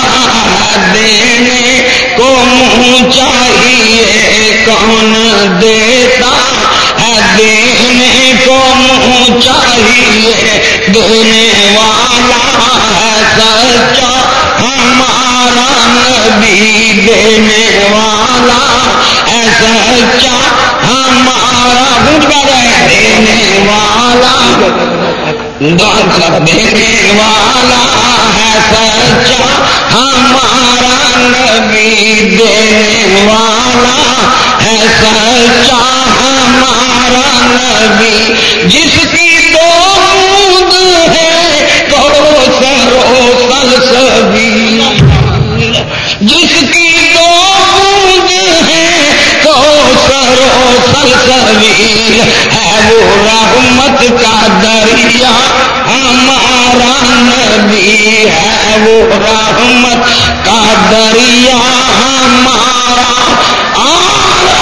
Speaker 1: دینے؟ کو منہ چاہیے کون دیتا ہے دینے؟ کو منہ چاہیے دینے والا ہے سچا۔ ہمارا نبی دینے والا ہے سچا ہمارا ہے دینے والا۔ دینے والا ہے سچا ہمارا نبی دینے والا ہے سچا ہمارا نبی، جس کی تو ہے، تو سرو سل سبھی جس کی تو ہے تو سرو سل ہے وہ رحمت کا دریا، ہمارا نبی ہے وہ رحمت کا دریا، ہمارا۔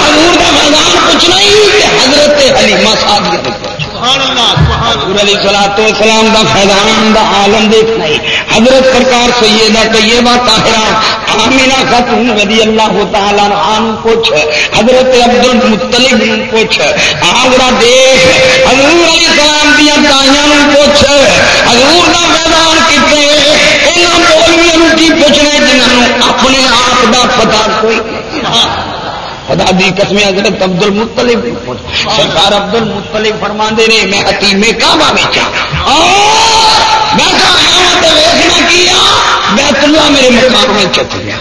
Speaker 1: حضور کا میدان کچھ نہیں، کہ حضرت حلیمہ صاحب علی سلا تو اسلام دا فیضان دا عالم دیکھنا ہی حضرت سرکار سیدہ طیبہ طاہرہ آمینہ خاتون رضی اللہ تعالیٰ عنہ پوچھ حضرت عبد المطلب پوچھ آگرہ دیکھ۔ حضور علی السلام دیا تائیاں پوچھ حضور دا میدان کتنے؟ یہاں بولویاں کی پوچھنا جنہوں اپنے آپ دا پتہ کوئی دی قسمیں حضرت عبد المطلب سرکار عبد المطلب فرما دے رہے میں حتیم کعبہ بیچا میں ہاں، ویسنا کیا؟ بیت اللہ میرے مقام میں چت گیا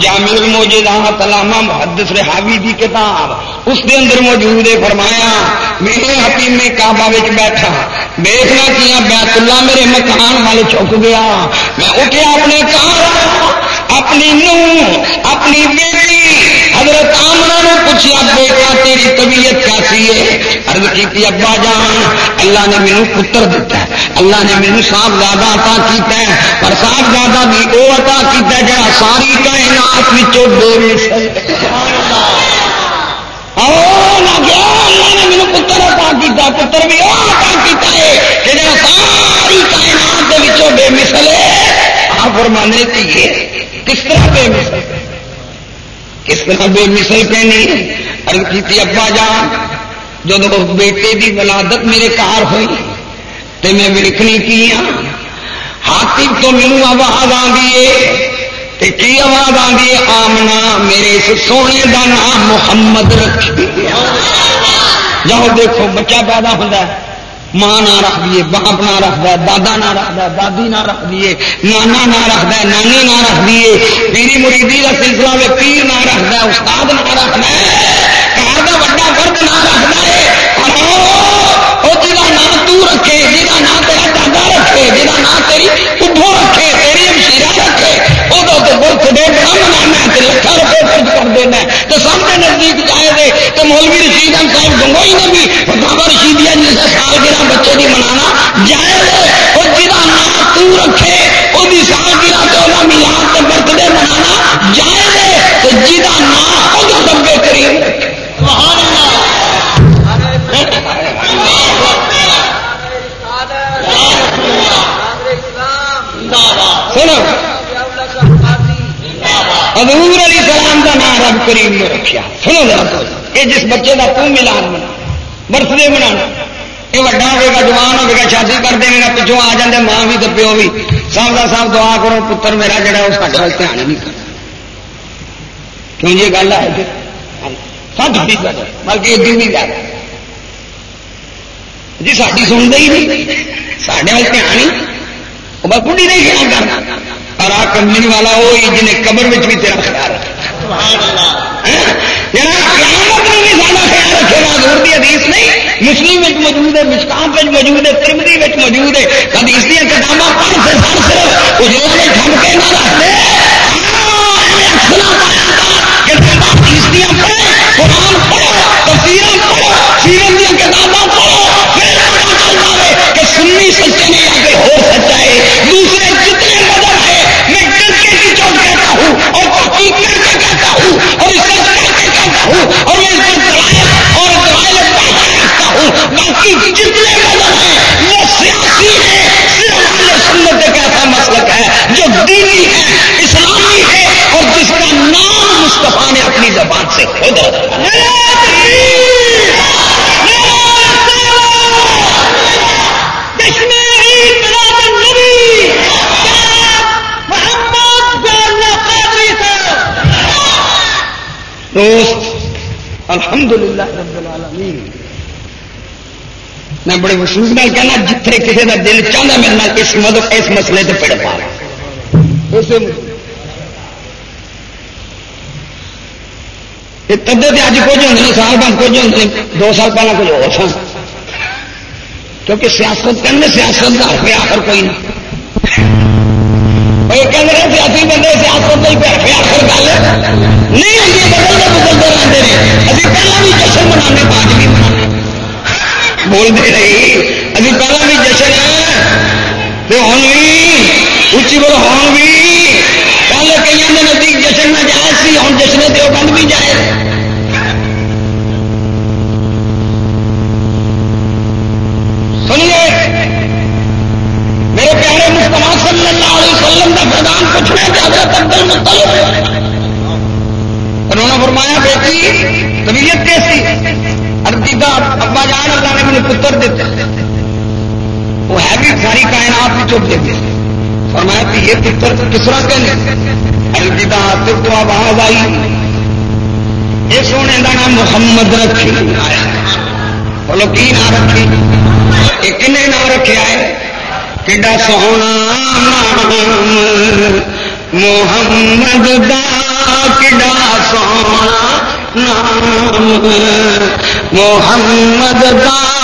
Speaker 1: جامع الموجودات علامہ محدث رحاوی دی کتاب، اس دے اندر موجود ہے، فرمایا میرے حتیم میں کعبہ وچ بیٹھا۔ دیکھنا کیا بیت اللہ میرے مکان والے چک گیا۔ میں اٹھیا اپنے کار اپنی نو اپنی بیٹی حضرت آمنا نے پوچھا، بیٹا، تیری طبیعت کیسی ہے؟ ارد کی ابا جان، اللہ نے میرے پتر دیتا ہے۔ اللہ نے میرے صاحب زیادہ عطا کیتا ہے۔ پر صاحب زیادہ بھی وہ عطا کیتا ہے جڑا ساری کائنات بے مثل اللہ۔ نے میرے پتر عطا کیتا پتر بھی وہ عطا کیتا ہے کہ جڑا ساری کائنات بے مثل ہے۔ آپ فرمانے چاہیے کس طرح بے مثل کس طرح بے مثل کہنی ارد کی ابا جان جب بیٹے کی ولادت میرے کار ہوئی۔ ہاں۔ تو میں ویکنی کی ہاتھی تو مینو آواز آئی کی آواز آئی آمنا، میرے اس سونے کا نام محمد رکھی۔ جاؤ دیکھو، بچہ پیدا ہوتا ہے۔ ماں نہ رکھ دیے باپ نہ رکھ دے، دادا نہ رکھ دے، دادی نہ رکھ دیے نانا نہ رکھ دے، نانی نہ رکھ دیے پیری مریدی کا سلسلہ میں پیر نہ رکھ دے، استاد نہ رکھ دے، گھر کا فرد نہ رکھ دے نام تو رکھے جا نام تیرا دادا رکھے جا نام تیری ابو رکھے، تیری امشیرا رکھے وہ برتھ ڈے بڑا منانا لکھا روپے خرچ کر دینا تو سب کے نزدیک جائے دے تو مولوی رشید صاحب گنگوئی نے بھی بابا رشیدیا بچے کی منانا جائے وہ جا نام تو رکھے وہ سال گرہ تو وہ ملاد کے برتھ ڈے منانا جائے تو جا نام وہ دبے کری حضور علی سلام کا نام رب کریم نے رکھا سنو ذرا یہ جس بچے کا تو ملان منا برتھ ڈے منا یہ وڈا ہوگا جوان ہوگا شادی کر دے گا پچھوں آ جائے ماں بھی تو پیو بھی سب کا سب دعا کرو پتر میرا جڑا وہ سارا دھیان نہیں کرتا کیوں یہ گل ہے سب بلکہ ایڈی بھی گل جی ساری سنتے ہی نہیں سڈے وال دھیان ہی وہ کڑی نہیں خیال کرنا اور آ کملی والا وہ جنہیں قبر میں بھی تیرا خیال رکھا حدیث میں موجود ہے مسکان موجود ہے ترمدی موجود ہے۔ سب اس لیے کتابیں پڑھ سے پڑھ سے اجلا نے تھم نہ رکھتے۔ ہاں، نے اپنی زبان سے۔ خود دوست الحمد للہ رب العالمین۔ میں بڑے مشہور میں کہنا جتنے کسی کا دل چاہتا میرے اس مسئلے سے پڑ پا رہا تدے اج کچھ ہوں سال بعد کچھ ہوں دو سال پہلے کچھ اور سن کیونکہ سیاست کرنے سیاست کا حق آخر کوئی نہیں سیاسی بندے سیاست کوئی پیسے آخر گل نہیں بدلتے بدلتے رہتے ہیں ابھی پہلے بھی جشن منا پانچ بھی منا بولتے رہی، ابھی پہلے بھی جشن ہے۔ ہوں بھی اچھی بول ہوں بھی۔ پہلے کئی نزدیک جشن نہ جائے سی ہوں جشن دیو بند بھی جائے۔ صلی اللہ علیہ وسلم کا پوچھنا کہ حضرت عبد المطلب انہوں نے فرمایا، بیٹی، طبیعت کیسی؟ ارتیتا ابا جان اللہ نے مجھے پتر دیتے۔ وہ ہے بھی ساری کائنات بھی چپ دیتے۔ فرمایا کہ یہ پتر کس طرح کہنے? ہاں جی, ارتیتا پھر تو آواز آئی. یہ سونے کا نام محمد رکھی. بولو، کی نام رکھی? یہ کن نام رکھے آئے کڈا سونا نام محمد دا کڈا سونا نام محمد دا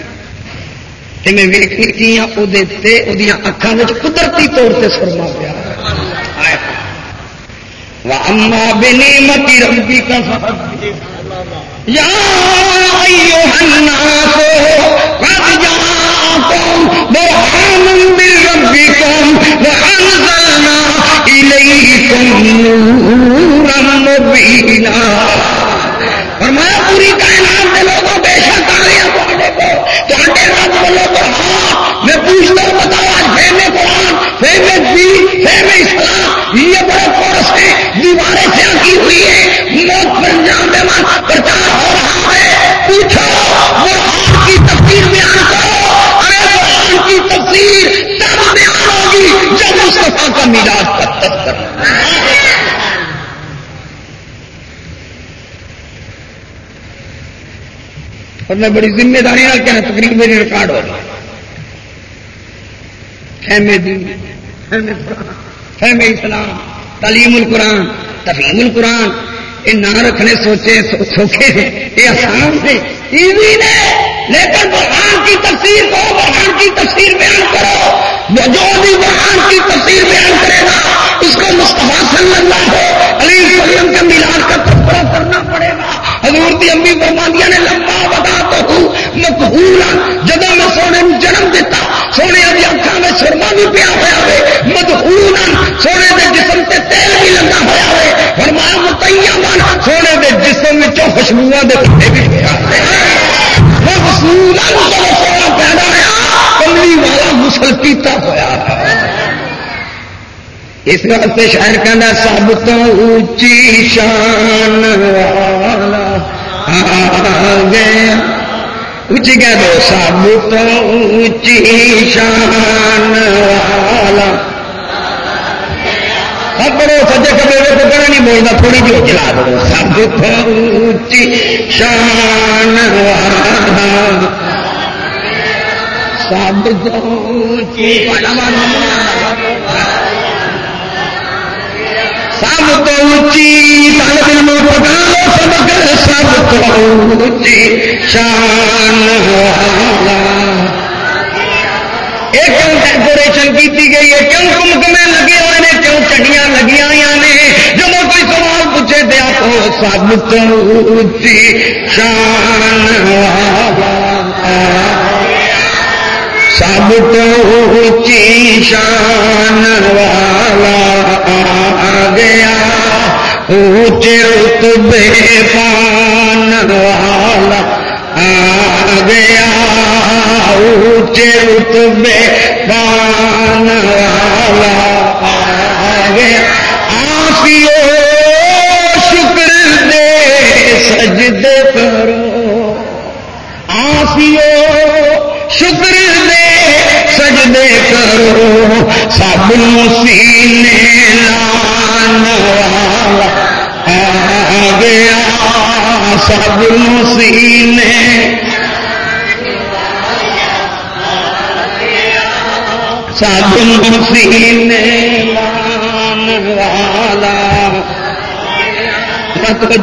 Speaker 1: میں ویکنی کی وہ اکھان قدرتی طور سے سرما پیا اما بنی متی رمبی کا یا فرمایا پوری کائنات کے لوگوں بے شک رب بولو ہاں میں پوچھتا ہوں بتاؤ آج فہم قرآن فہم دین فہم اسلام، یہ بڑے کورس ہے دیواریں سے کی ہوئی ہے موت پر انجام بیمان پرچار ہو رہا ہے۔ پوچھو، قرآن کی تفسیر بیان کرو۔ ارے قرآن کی تفسیر تب بیان ہوگی جب مصطفیٰ کا میلاد کا تذکر اور میں بڑی ذمہ داری نہ کہنا، تقریب میری ریکارڈ ہو گیا فہم اسلام، تعلیم القرآن تفیم القرآن۔ یہ نہ رکھنے، سوچے، سوکھے یہ آسان سے لیکن برہان کی تفسیر کو برہان کی تفسیر بیان کرو۔ جو بھی برہان کی تفسیر بیان کرے گا، اس کو مستفا صلی اللہ ہو علی وسلم کے ملاد کا تبصرہ کرنا پڑے گا۔ حضور دی امی برمانیاں نے لمبا بتا تو مقبول جب میں سونے جنم دیتا، سونے کی اکھان میں سرما بھی پیا ہوا ہے مدہول سونے کے جسم سے تیل بھی لگا ہوا ہے فرمایا متیا من سونے کے جسم خوشبو کے پتے بھی پیا سونا پیدا ہوا کملی والا مسل پیتا ہوا ہے اس واسطے شاید کہنا سب تو اونچی شان گیا۔ اچھی کہہ دو سب تو اونچی شان والا پڑھو سجے کبھی تو پڑھا نہیں بولتا تھوڑی جی چلا دو۔ سب تو اونچی شان سب اونچی سب تو اونچی تل دل پکا سبق سب تو اونچی، شان والا کیوں ڈیکوریشن کی گئی ہے؟ کیوں کمکمے لگے ہوئے ہیں کیوں چڑیاں لگی ہوئی نے؟ جب کوئی سوال پوچھے دیا تو سب تو شان سب تو شان والا آ گیا، اونچے رتبے پان والا آ گیا۔ اونچے رتبے پان والا آ گیا۔ آسیو شکر دے سب سینے والا آ گیا سب سینے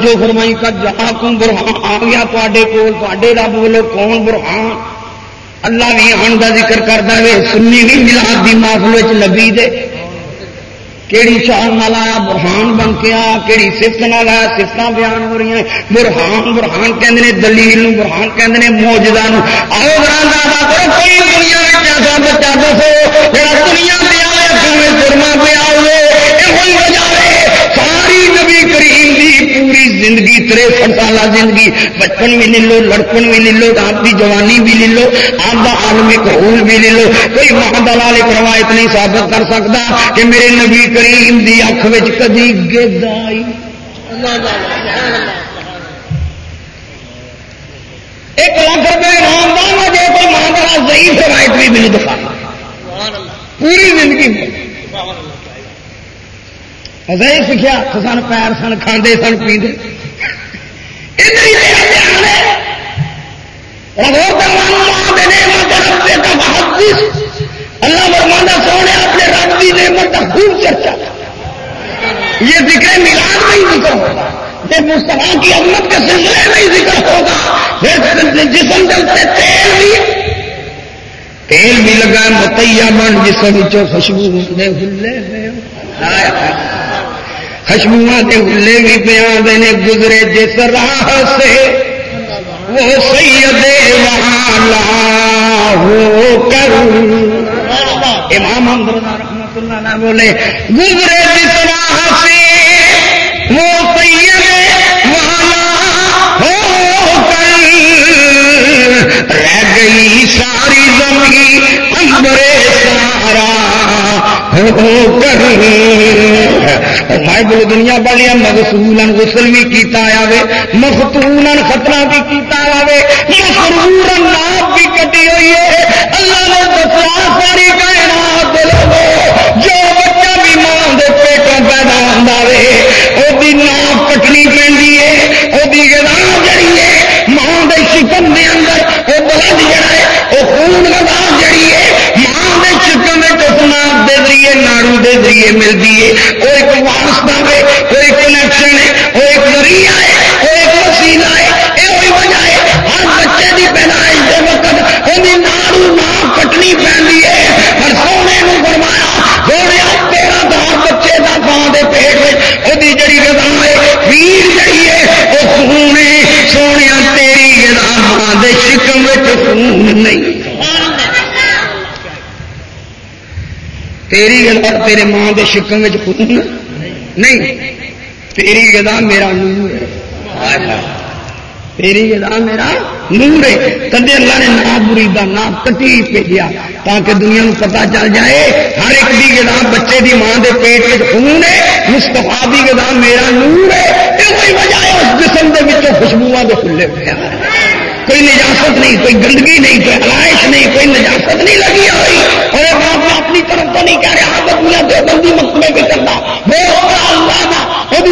Speaker 1: جو فرمائی کا جہاں کم برہان آ گیا تے کول تے رب والو کون برہان؟ اللہ بھی آن کا ذکر کرتا ہے سنی بھی ملاد کی محفل لبی دے۔ کیڑی شان نال آیا، برہان بن کے آ کہڑی سفت نال آیا سفت بیان ہو رہی ہیں۔ برہان برہان کہ دلیل برہان کہ موجودہ آؤ بران کرو، کوئی دنیا میں ایسا بچہ دسو جا دنیا پہ آئے جرما پہ آؤ۔ یہ وجہ پوری زندگی تریسٹھ سالہ زندگی بچپن بھی لے لو لڑکن بھی لے لو آپ کی جوانی بھی لے لو آپ کا عالمی قبول بھی لے لو۔ کوئی محدال ایک روایت نہیں ثابت کر سکتا کہ میرے نبی کریم دی اکھ کدی گد آئی ایک لاکھ روپئے انعام داں جو کوئی محدال ضعیف روایت بھی ملی دکھا پوری زندگی میں۔ سیکھا سن پیر سن کھانے سن، پیندے۔ اللہ برمانا سونے اپنے رب کی نعمت کا خوب چرچا۔ یہ ذکر ملاد نہیں ذکر ہوگا۔ یہ مستفا کی عظمت کے سلسلے میں ذکر ہوگا۔ جسم سے تیل بھی۔ تیل بھی لگا متیا من جسم چو خوشبو۔ ہلے خشبو کے ہلے بھی پیا دینے گزرے جس راہ سے وہ سید والا ہو کر امام رحمت اللہ بولے، گزرے جس راہ سے وہ سید میں بول دنیا والیا مغسول غسل بھی کیتا آوے مختون خطرہ بھی کیتا آوے مسرور ناپ بھی کٹی ہوئی ہے۔ اللہ نے دسیا، ساری کائنات لوگو جو بچہ بھی ماں دے پیٹوں پیدا ہوتا ہے وہ ناپ کٹنی پہ ہے نارو دے ذریعے ملتی ہے وہ ایک واسطہ ہے، وہ ایک کنیکشن ہے، وہ ایک ذریعہ ہے، وہ ایک وسیلہ ہے۔ یہ وہی وجہ ہے، ہر بچے کی پیدائش کے وقت انہیں نارو نہ کٹنی پہنتی ہے۔ پر سونے کو فرمایا سونے تیرہ دار بچے کا گاؤں کے پیٹ میں وہی جڑی گدا ہے، ویر جڑی ہے، وہ خون سونے تیری گدا ماں کے شکم خون نہیں۔ تیری گدا تیرے ماں کے شکم خون نہیں۔ تیری گدا میرا نور ہے۔ تیری گدا میرا نور ہے۔ کدے اللہ نے نام بری کا نام کٹی بھیجا تاکہ دنیا کو پتا چل جائے ہر ایک کی گدا بچے دی ماں دے پیٹ میں خون ہے۔ مستفا کی گدا میرا نور ہے۔ یہ کوئی وجہ ہے اس جسم کے خوشبو کے کھلے پہ کوئی نجاست نہیں، کوئی گندگی نہیں، کوئی علائش نہیں، کوئی نجاست نہیں لگی ہوئی۔ اور باپ، میں اپنی طرف تو نہیں کہہ رہا دنیا دو بندی مکمے کے کرنا وہ ہوگا اللہ کا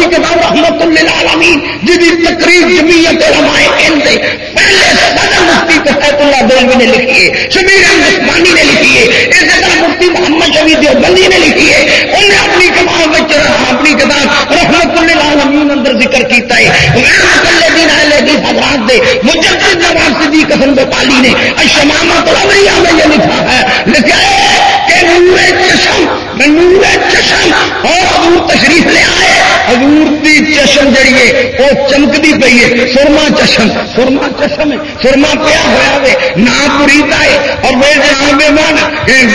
Speaker 1: کتاب رحمت اللہ عالمین جی تقریب جمیت علماء دے پہلے صدر مفتی تحت اللہ دولوی نے لکھی ہے، شبیر عثمانی نے لکھی ہے اسی طرح مفتی محمد شبی دیوبندی نے لکھی ہے۔ انہیں اپنی کتاب اپنی کتاب رحمت اللہ عالمین اندر ذکر کیتا ہے۔ میں دین اہل حدیث حضرات دے مجدد نواز صدیق حسن بپالی نے الشمامہ طلبیہ میں یہ لکھا ہے۔ لکھا ہے کہ نور چشم نور چشم اور حضور تشریف لے آئے۔ حضور دی چشم جڑی ہے، وہ چمکتی پی ہے۔ سرما چشم سرما چشم سرما پیا ہوا ہے نہ پوریتا ہے اور وہ جان بے من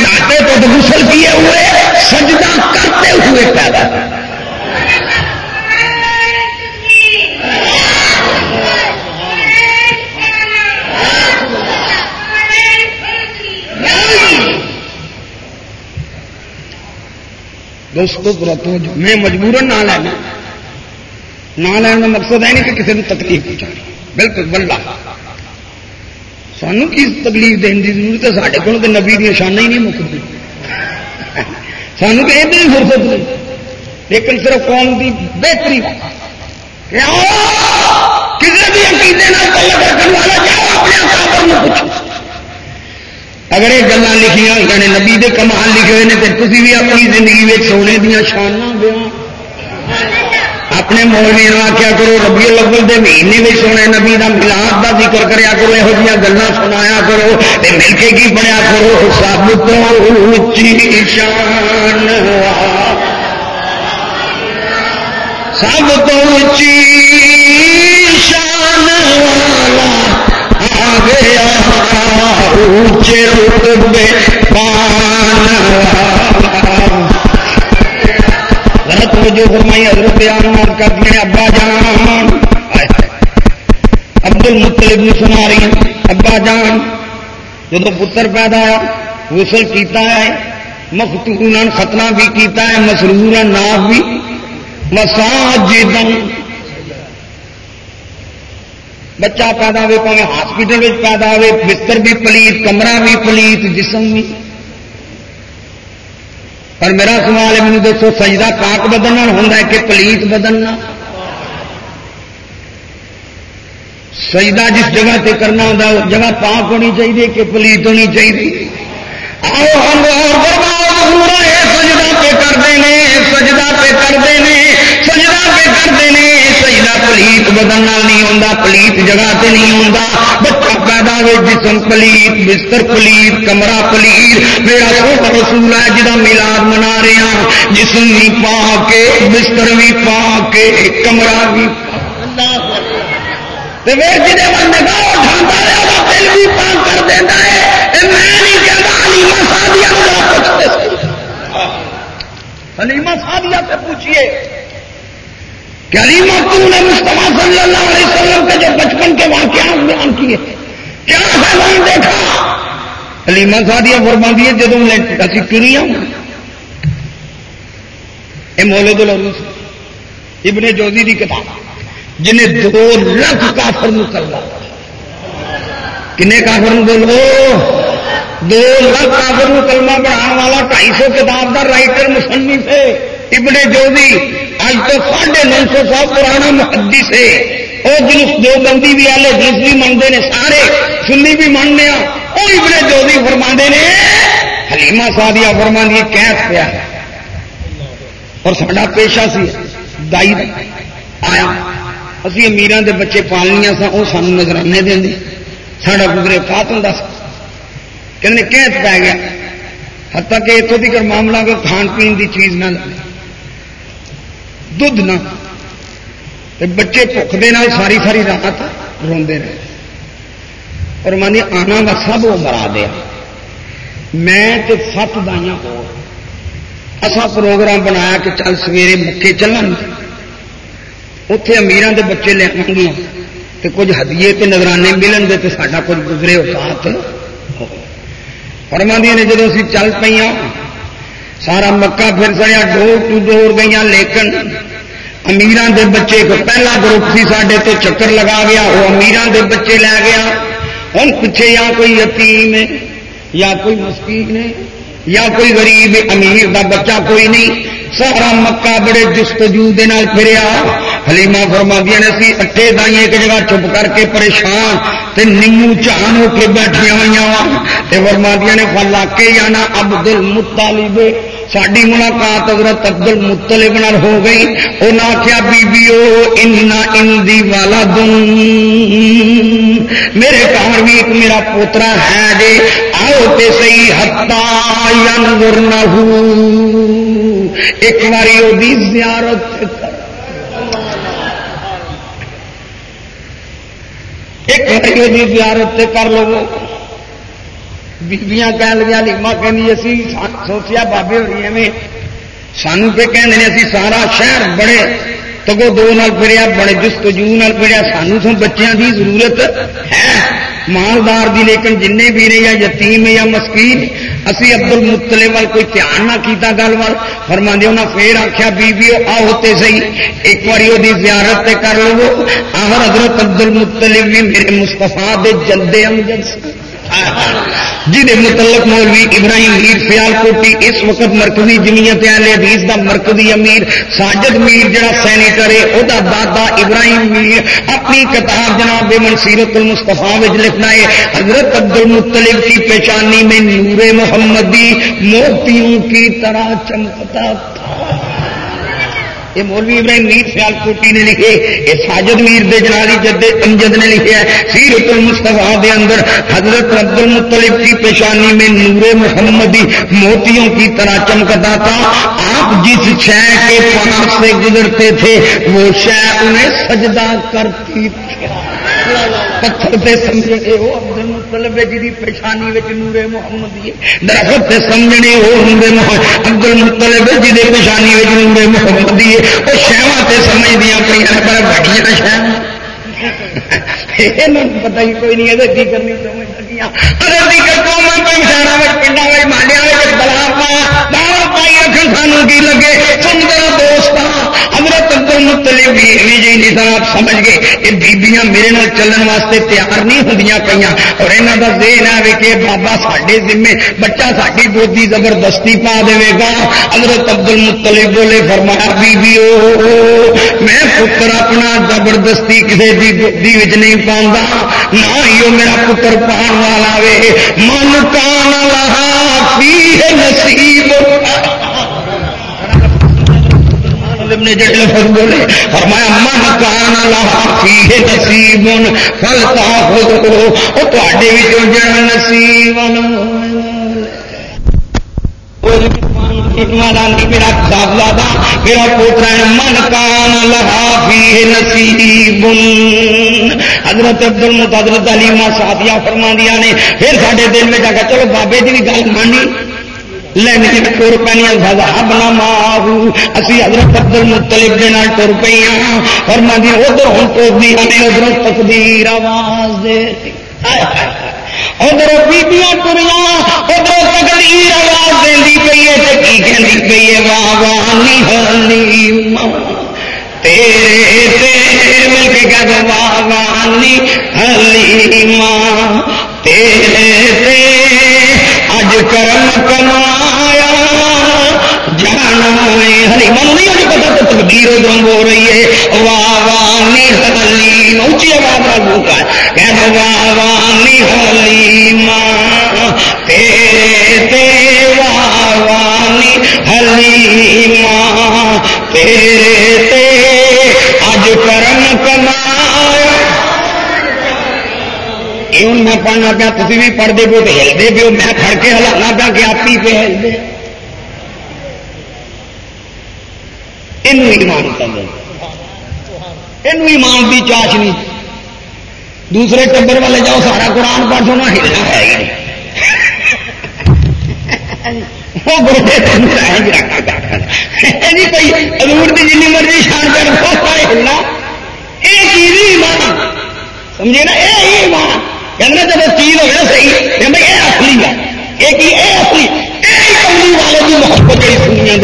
Speaker 1: ناٹے تو غسل کیے ہوئے، سجدہ کرتے ہوئے پیدا دوستو تو میں مجبور نہ لینا نہ لینا کا مقصد ہے نہیں کہ کسی کو تکلیف پہنچا بالکل بلڈا سانو کی تکلیف دین کی ضرورت ہے۔ سارے کو نبی دیا شانہ ہی نہیں مکتی سانو کہ ادھر فرصت نہیں لیکن صرف قوم کی بہتری۔ کسی بھی عقیدے رکھنے والا جاؤ، اپنے پوچھو اگر یہ گلیں لکھیا ہوئی نے، نبی دے کمال لکھے ہوئے ہیں تو تھی بھی اپنی زندگی میں سونے دیا شانہ دیا۔ اپنے مولوی آخیا کرو ربی الاول دے مہینے میں سونے نبی کا ملاد کا ذکر کریا کرو، یہو گلا سنایا کرو۔ مل کے کی بنیا کرو؟ سب تو اچھی شان سب تو اچھی شان والا گیا اونچے رتبے فرمائی حضرت ابا جان عبد المطلب نے سنا رہی ابا جان جب پتر پیدا غسل کیتا ہے مفتون ختنہ بھی کیتا ہے مسرور ناف بھی مساجدن بچہ پیدا ہوئے پہ ہاسپٹل پیدا ہوئے، بستر بھی پلیت، کمرہ بھی پلیت، جسم بھی۔ پر میرا سوال ہے مجھے دسو، سجدہ پاک بدلنا ہوتا ہے کہ پلیت بدلنا؟ سجدہ جس جگہ سے کرنا ہوتا ہے جگہ پاک ہونی چاہیے کہ پلیت ہونی چاہیے؟ آؤ ہم سجدہ پہ کرتے ہیں سجدہ پہ کرتے ہیں سجدہ کرتے ہیں پلیت بدن نہیں ہوتا پلیت جگہ سے نہیں ہوتا بچہ پیدا ہوئے جسم پلیت، بستر پلیت، کمرہ پلیت۔ میرا سونا رسول ہے جہاں ملاد منا رہے ہیں جسم بھی پا کے بستر بھی پا کے کمرہ بھی دل بھی پاک کر دینا ہے۔ میں نہیں کہتا علیما سادیا سے پوچھیے کہ علی محتوم نے مصطفیٰ صلی اللہ علیہ وسلم کے جو بچپن کے واقعات بیان کیے؟ کیا حیوان دیکھا؟ علیما سادیا فرما دیے جب اسی ٹری یہ مولد الروس ابن جوزی کی کتاب۔ جنہیں دو لاکھ کافر نکلنا کنے کافر بولو؟ دو لاکھ کافر کلمہ پڑھانے والا ڈھائی سو کتاب کا رائٹر مصنف ہے۔ ابن جوزی آج تو ساڑھے نو سو سال پرانا محدث ہے۔ وہ جلوس دو بندی بھی آلے جلس بھی منگتے ہیں، سارے سنی بھی منگنے وہ ابن جوزی فرما نے حلیما سادیا فرما دی کیس پیا۔ اور سڈا پیشہ سی، دائی آیا۔ اسی امیران دے بچے پالنیا سا وہ سان نظرانے دیں ساڈا گزرے پات ہوں کہ کیس پی گیا۔ حتیٰ کہ اتوں تک معاملہ کو کھان پین چیز نہ لگے۔ دھد نہ بچے بھوک دے ساری ساری رات رہے اور آنا کا سب وہ مرا دیا میں سات دائیاں ہو اصا پروگرام بنایا کہ چل سویرے مکے چلن اتے امیران دے بچے لے گیا تو کچھ ہدیے تے نظرانے ملن گے تو ساڈا کچھ گزرے ہو ساتھ فرمایا نے جب اسی چل پہ سارا مکہ پھر سڑیا ڈور ٹو ڈور گئی لیکن امیران دے بچے کو پہلا گروپ سی سڈے تو چکر لگا گیا، وہ امیران دے بچے لے گیا۔ ہوں پچھے یا کوئی یتیم ہے، یا کوئی مسکین ہے، یا کوئی غریب امیر دا بچہ کوئی نہیں۔ سارا مکہ بڑے جستجو پھریا۔ حلیما فرما دیا نے سی اٹھے دائیں ایک جگہ چپ کر کے پریشان تے نیمو چان ہو کے بیٹھیا ہوئی فرما دیا نے فلا کے جانا اب دل مطالب ساری ملاقات حضرت ابدل مطلب نال ہو گئی انہیں آخیا بیبیو اندی والا دن میرے گھر بھی ایک میرا پوترا ہے جی آؤ تے سی ہتا یا نہ ایک باری وہ زیارت ایک باری وہ زیارت کر لو بیبیاں کہہ لگیا لیما کہ اسی سوچیا بابے ہو رہی ہے سانو پہ کہنے اسی سارا شہر بڑے تگو دو نال پڑیا بڑے جستجو نال پڑیا سانو تو بچیاں دی ضرورت ہے مالدار دی لیکن جن بھی نے یا یتیم یا مسکین اسی ابدل متلے وال کوئی دھیان نہ کیتا گل وال فرما دے انہیں پھر آخیا بیبی آتے سی ایک بار وہ زیارت تے کر لو آہر حضرت ابدل متلے بھی میرے مستفا دے جلدے امجد سے جہد متعلق مولوی ابراہیم میر سیال کوٹی اس وقت مرکزی جمعیت حدیث دا مرکزی امیر ساجد میر جڑا سینیٹر ہے وہ دادا ابراہیم میر اپنی کتاب جناب منصیرت المستفا لکھنا ہے، حضرت عبد المطلب کی پیشانی میں نور محمدی موتیوں کی طرح چمکتا تھا یہ مولوی ابراہیم میر سیال کوٹی نے لکھے، یہ ساجد میر دے جنالی جد امجد نے لکھے سیرت المصطفیٰ دے اندر حضرت عبد المطلب کی پیشانی میں نور محمدی موتیوں کی طرح چمکتا تھا۔ آپ جس شہ کے پاس سے گزرتے تھے، وہ شہ انہیں سجدہ کرتی تھی۔ پتھر سے سمجھنے وہ عبد المطلب جی پیشانی نور محمد درخت سمجھنے وہ نور محمد عبد المطلب جی پیشانی نور محمد وہ شہوا سے سمجھ دیا پہ پر بڑی شہر پتا ہی کوئی نہیں ہے کی کرنی سمجھ سکیا پنڈا مانڈیا بلا پا پائی سانو کی لگے دوست حضرت عبد المطلب بھی ایویں جی نہیں سر آپ سمجھ گئے یہ بیبیاں میرے نال چلن واسطے تیار نہیں ہوں پہ اور یہاں کا ذہن ہے کہ بابا ساڈے ذمے، بچہ ساری گودی زبردستی پا دے گا حضرت عبد المطلب بولے، فرمایا، بیبی میں پتر اپنا زبردستی کسی کی گودی نہیں پاؤں نہ ہی وہ میرا پتر پان والا وے۔ من کان لہا فی نصیب۔ مسلم نے جڑے لفظ بولے، فرمایا من کان لها فيه نصیب فلتاخذ او تواڈے وچوں جڑا نصیب میرا صاحبزادہ میرا پوترا ہے من کان لها فيه نصیب۔ حضرت عبد المطلب علیمہ صاحبیا فرما دیا نے، پھر سارے دل میں جا کے، چلو بابے کی بھی گل مانی۔ لین تر پہ ہبنا ماہو۔ اسی حضرت ابدل مطلب کے نال تر پہ فرما دی، ادھر ہوں ٹوپ دی ادھر تقدیر آواز دے۔ ادھر بیبیاں تریا ادھر تقدیر آواز دینی پی ہے۔ کی کہنی پی ہے؟ واہ واہ نی تیرے تیرے مل کے کہہ دو واہ واہ نی حلیمہ تیرے تیرے اج کرم کمایا جانا ہری من نہیں ہمیں پتا تو تقدیر ادھر ہو رہی ہے۔ واہ وانی ہلی اونچی آواز لاگو کا کہ واہ وانی ہلی، ماں تیرے تے، واہ وانی ہلی، ماں تیرے تے اج کرم کمایا۔ ہوں میں پڑھنا پیا تھی بھی پڑھتے پو تو ہلتے پیو میں کھڑ کے ہلانا پیا کہ آپ ہی پہ ہلتے یہ ایمان کر ایمان کی چاش نہیں دوسرے ٹبر والے جاؤ، سارا قرآن پڑھ سونا ہلنا ہے ہی وہ گوٹے جی کوئی ادور کی جن مرضی شان کر ہلنا۔ یہ چیز ہی سمجھے نا؟ یہ مان کہنا جب چیز ہو صحیح کہ بھائی یہ اصلی ہے یہ اصلی یہ کملی والے کی محبت سنیا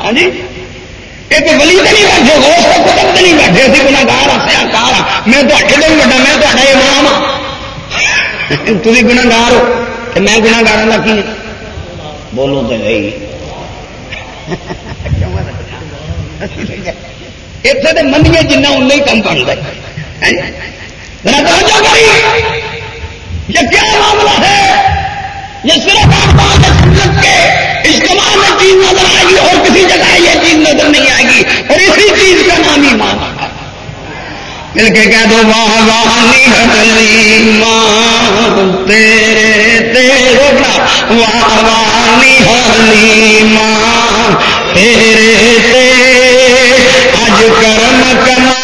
Speaker 1: ہاں جی؟ ولی تو نہیں بیٹھے ہو سب قدم تو نہیں بیٹھے۔ گناگار ہاں، ہاں۔ میں تو بڑا میں تا امام ہاں۔ (laughs) تھی گناگار ہو، تو میں کا کی؟ بولو تو نہیں (laughs) اتنے تو منیے جنہ ان کم بن گئے یہ کیا معاملہ ہے؟ یہ صرف آپ سنت کے اجتماع میں چیز نظر آئے گی اور کسی جگہ یہ چیز نظر نہیں آئے گی۔ اور اسی چیز کا نام ہی ماں مل کے کہہ دو، واہ وانی ماں تیرے تیرے واہ وانی ہلی ماں تیرے تیرے، اج کرم کما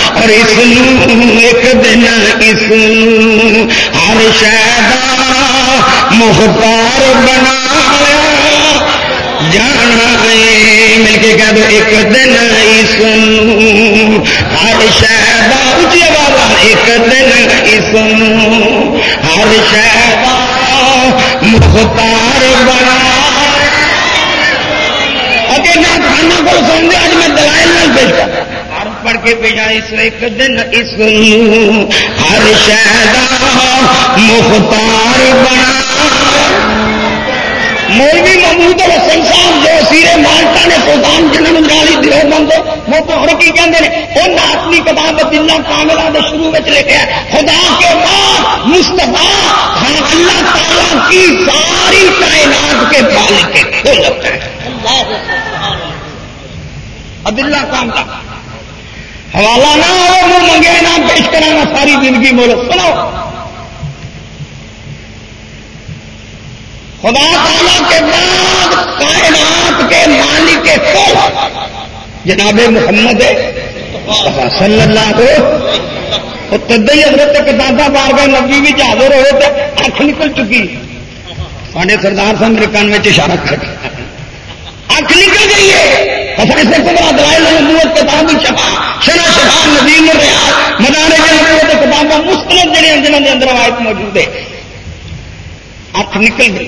Speaker 1: اور اس ایک دن اس ہر شہدا محتار بنا جانا مل کے کہہ دو ایک دن اس ہر شہدا اچھی والا ایک دن اس ہر شہدا محتار بنا۔ اگے نہ کھانا کو سن دے اج میں دلائل پیش کر پڑھ کے بھیجا اس ایک دن اس ہر شہدا مختار بنا۔ مولوی محمود حسن صاحب جو سیرے مالٹا نے سلطان جنہوں گالی دلو بند وہ پڑھ کی کہتے ہیں وہ اپنی کتاب دلہ کاملا کے شروع میں لکھا خدا کے بعد مستفا اللہ تعالیٰ کی ساری کائنات کے بالک کے لگتا ہے عبداللہ کاملا حوالہ نہ ہو وہ منگے نہ پیش کرانا ساری زندگی بولو سنو۔ خدا تعالیٰ کے بعد کائنات کے مالک کے کل جناب محمد صلی اللہ علیہ کو تدئی حضرت کتابہ بار گئے، نبی بھی حاضر ہوئے تو اکھ نکل چکی۔ سارے سردار صاحب میرے کان میں اشارہ کر اکھ نکل گئی ہے حسن سے کبرا دلائل نبوت کتاب چھپا شنا شفا ندیم ریاض مدارے کے نبوت کتاب مستند جڑے ہیں جنہوں کے اندر روایت موجود ہے۔ اکھ نکل گئی،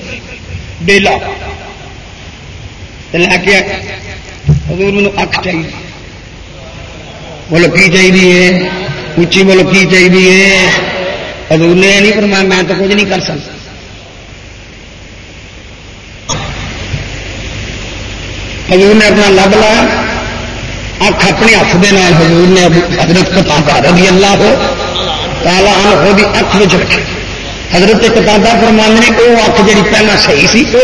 Speaker 1: بیلا۔ لے کے حضور مجھے اکھ چاہیے۔ بولو کی چاہیے اچھی بولو کی چاہیے حضور نے نہیں فرمایا، میں تو کچھ نہیں کر سکتا۔ حضور نے اپنا لب لایا۔ اکھ اپنے ہاتھ دے نال حضور نے حضرت کتابہ رضی اللہ ہو تالا ہو بھی اکھ میں رکھے حضرت کتابہ فرمان نے وہ اکھ جی پہلے صحیح سی وہ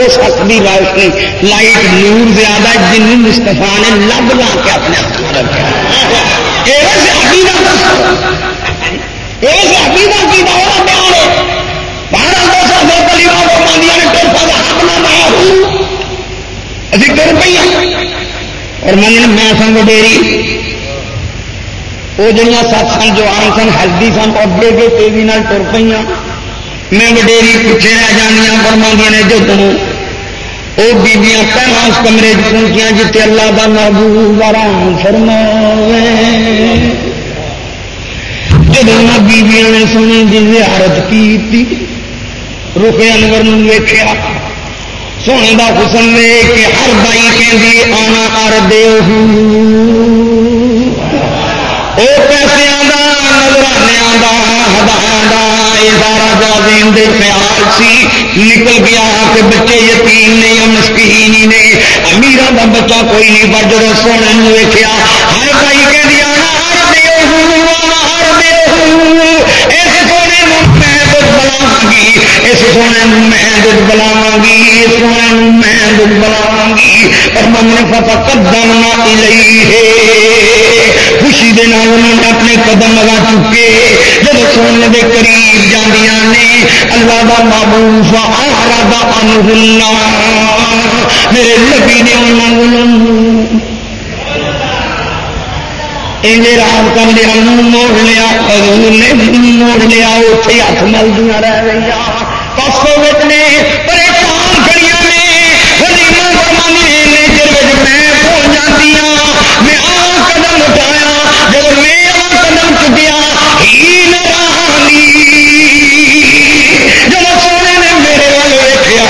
Speaker 1: اس اکھ کی روشنی لائٹ نور زیادہ جن مستفا نے لب لا کے اپنے ہاتھ میں رکھا باہر آتا نے نہ اور من میں سن وڈیری وہ جہاں سات سن جو آم سن، ہلدی سن اڈے کے تیزی تر پہ میں وڈیری پوچھے رہ جانیا فرما نے جو تم وہ بیبیاں پہلا اس کمرے پہنچیاں جیتے اللہ کا محبوب آرام فرما جب بیبیاں نے سنی جی زیارت کی رخ انور ویخیا سونے کا حسن لے کے ہر بائی کہ آنا کر دے وہ پیسے نظرانے سارا دے خیال سی۔ نکل گیا کہ بچے یتیم نے یا مسکین ہی نے۔ امیران کا بچہ کوئی نہیں پر جب سونے ویکیا ہر بھائی کہ آنا ہر دے اس سونے میں دکھ بلاوا گی اس سونے میں دکھ بلاوا گی اس سونے میں دکھ بلاوا گی اور من پتا قدم نہ لئی ہے۔ خوشی دے انہوں نے اپنے قدم لگا چکے۔ جب سونے کے قریب جاندیاں نے اللہ کا معبوف آرا انہلہ میرے نبی نے انہوں رام کر لیا منہ موڑ لیا نے منہ موڑ لیا اتنے ہاتھ ملدیاں رہ گئی پاسوں نے پریشان کڑیاں نے میں پہنچ جاتی ہوں میں آ قدم اٹھایا، جب میں آ قدم چکیا، ہی نرانی جب سونے نے میرے وال ویکیا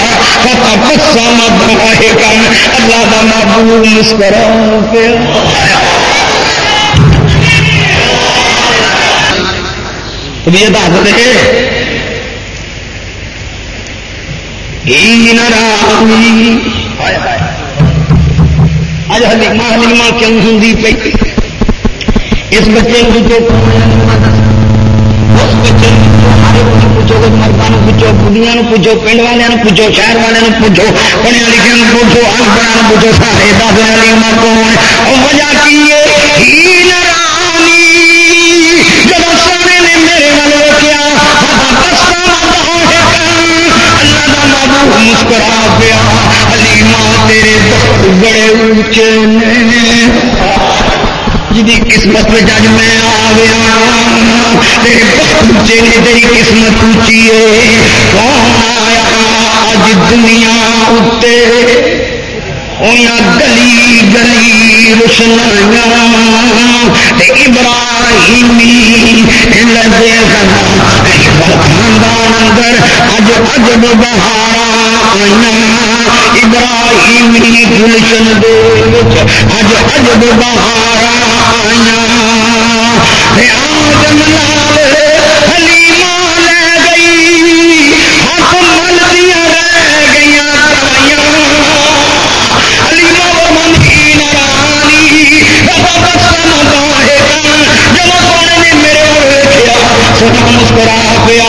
Speaker 1: پتا پسا مت کن، اللہ کا محبوب مسکرا پیا طبیعت دس دے اج کیوں ہوں پی اس بچے اس بچے پوچھو مردوں پوچھو بڑھیا پوچھو پنڈ والوں پوچھو، شہر والوں پوچھو پڑھیا لکھے پوچھو انپڑھا پوچھو، سارے دس والی مر وجہ کی مسکرا پیا علی ماں تیرے بڑے اونچے جی قسمت میں جج میں آ گیا تیرے بہت اونچے نے تیری قسمت اونچی ہے۔ کون آیا اج دنیا اتنے گلی گلی روشنائیاں ابراہیمی لگے خاندان اندر اج اجب بہارا آئی ابراہیمی گلشن دے اج اجب بہارا آئی آدم لال سونا مسکرا پیا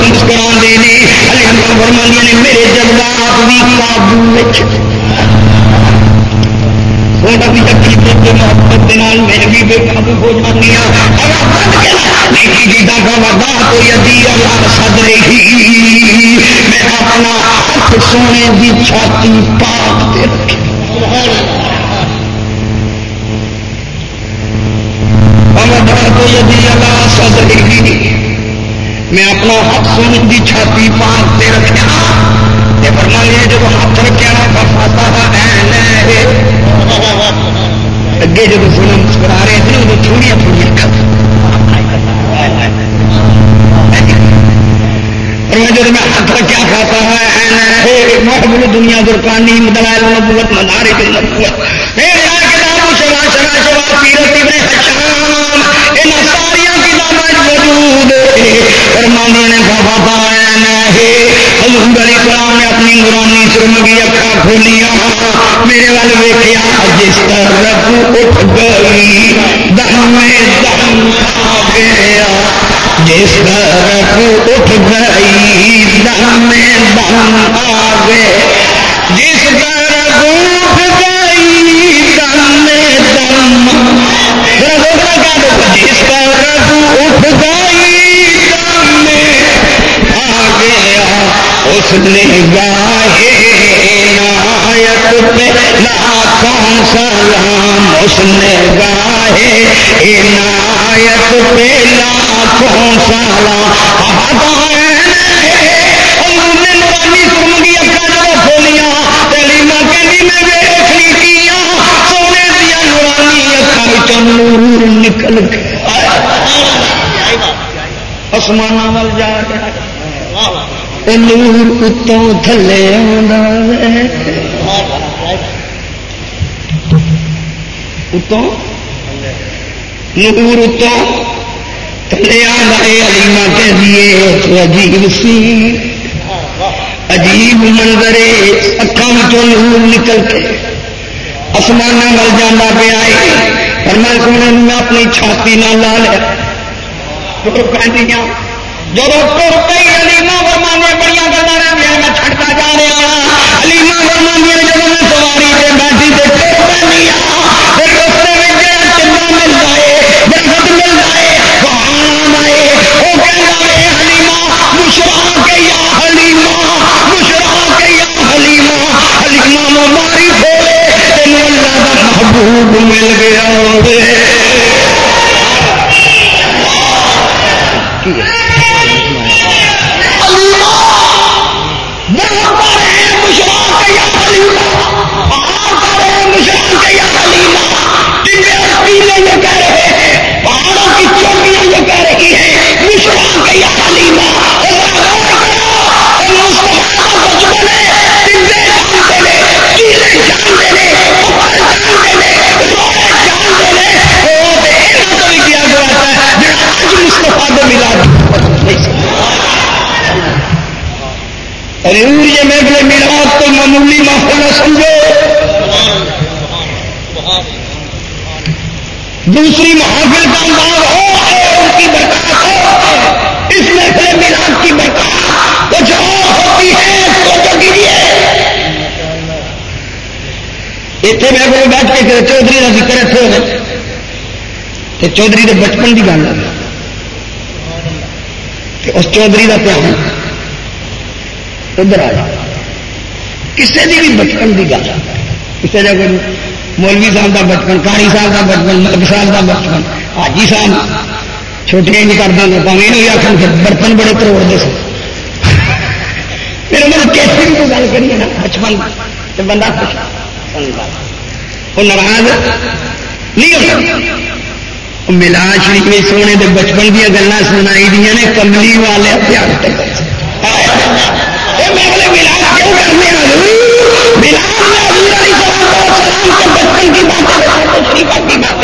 Speaker 1: مسکرا دے فرمایا نے میرے جذبات بھی قابو تھوڑا بھی تکلیف محبت میرے بھی بے قابو ہو جاتی جی سد رہی میں اپنا ہاتھ سونے کی چھاتی پاک رکھی میں اپنا ہاتھ سونے کی چھاتی پان سے رکھا یہ ہاں۔ فرما لیا جب ہاتھ رکھا نا فاتا اگے جب سونا مسکرا رہے تھے وہ تھوڑی تھوڑی جب میں ہاتھ رکھا کھاتا ہے ہاں، محبت دنیا درکانی دلائل نبوت مدارے کے نبوت کتاب شرا شرا شرا پیرت ابن حشام۔ ان ساریا کتابیں موجود فرمانے نے، بابا پایا ہے حضور علی کلام نے اپنی نورانی سرمگی اکھا کھولیا میرے وال ویکیا جس طرف اٹھ گئی، دم دم آ گیا۔ جس طرف اٹھ گئی، دم دم آ گئے جس طرف نے گاہے عنایت پہ لاکھوں سلام اس نے گاہے عنایت پہ لاکھوں سلام نورانی دیا نور نکل کے آسمان وال جا رہا نور اتوں تھلے اتوں نور تو تھلے آئے علیما کہہ دیے عجیب سی۔ عجیب منظر اکھان چو نور نکل کے آسمان مل جانا پیا پر میں سونے اپنی چھاتی نہ لا لیا جب تر پی علیما ورما روپ مل گیا یہ میرے میرات تو معمولی ماحول نہ سمجھو۔ دوسری محافل کا انداز ہو ہے، ان کی برکات ہو اس محفل میلاد کی برکات کچھ اور ہوتی ہے تو کیجیے اتنے میں کوئی بیٹھ کے چودھری کا ذکر اتنے ہو تو چودھری کے بچپن کی گل اس چودھری کا پیار۔ ادھر آ جائے کسی کی بھی بچپن کی گل۔ کسی جگہ مولوی صاحب کا بچپن کاری صاحب کا بچپن، ملک صاحب کا بچپن۔ حاجی صاحب چھوٹیاں نہیں کرتا گا پاوے نہیں آخر کہ برتن بڑے توڑتے سن۔ میرے مطلب کیسے بھی کوئی گل کریے نا، بچپن تو بندہ خوش۔ وہ ناراض نہیں ہوتا۔ ملا شریف سونے کے بچپن دیا گلیں سنائی دیا نے، کملی والے پیار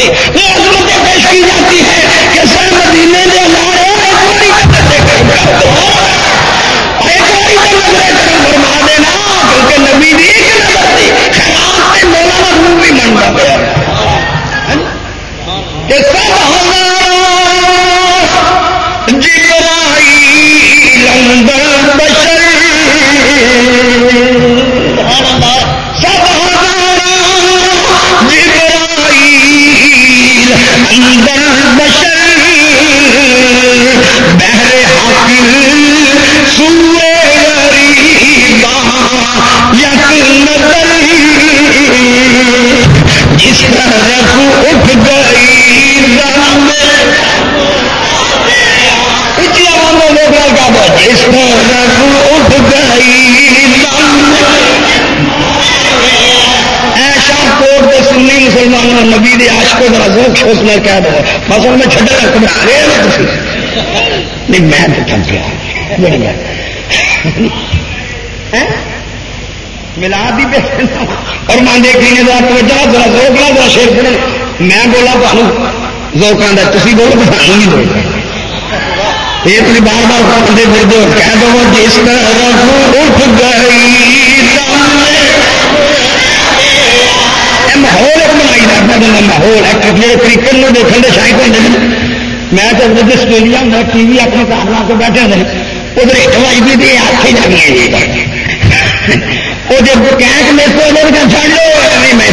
Speaker 1: باتیں وہ عظمت نبی دے آش کو ذرا ذوق شوق نہ کہہ دو بس ان میں چھٹا رکھ بنا رہے نہیں، میں تو تھک گیا۔ ملا دی اور مان دے کہ ذرا ذرا ذوق لا ذرا شیر پڑے میں بولا تمہیں ذوق آتا تھی بولو تو سانو نہیں بولتا۔ یہ تھی بار بار پڑھتے پھرتے کہہ دو جس طرح اٹھ گئی ماحول ایک بنائی رکھنا دینا ماحول ایک جی کرکٹ میں دیکھنے کے شاید ہوتے ہیں میں تو آسٹریلیا میں ٹی وی اپنے کار لا کے بیٹھے ہوتے ادھر ایک وائی بھی دی آخ ہی جانی ہے۔ وہ جب کینک میرے کو ادھر چڑھ لو۔ میں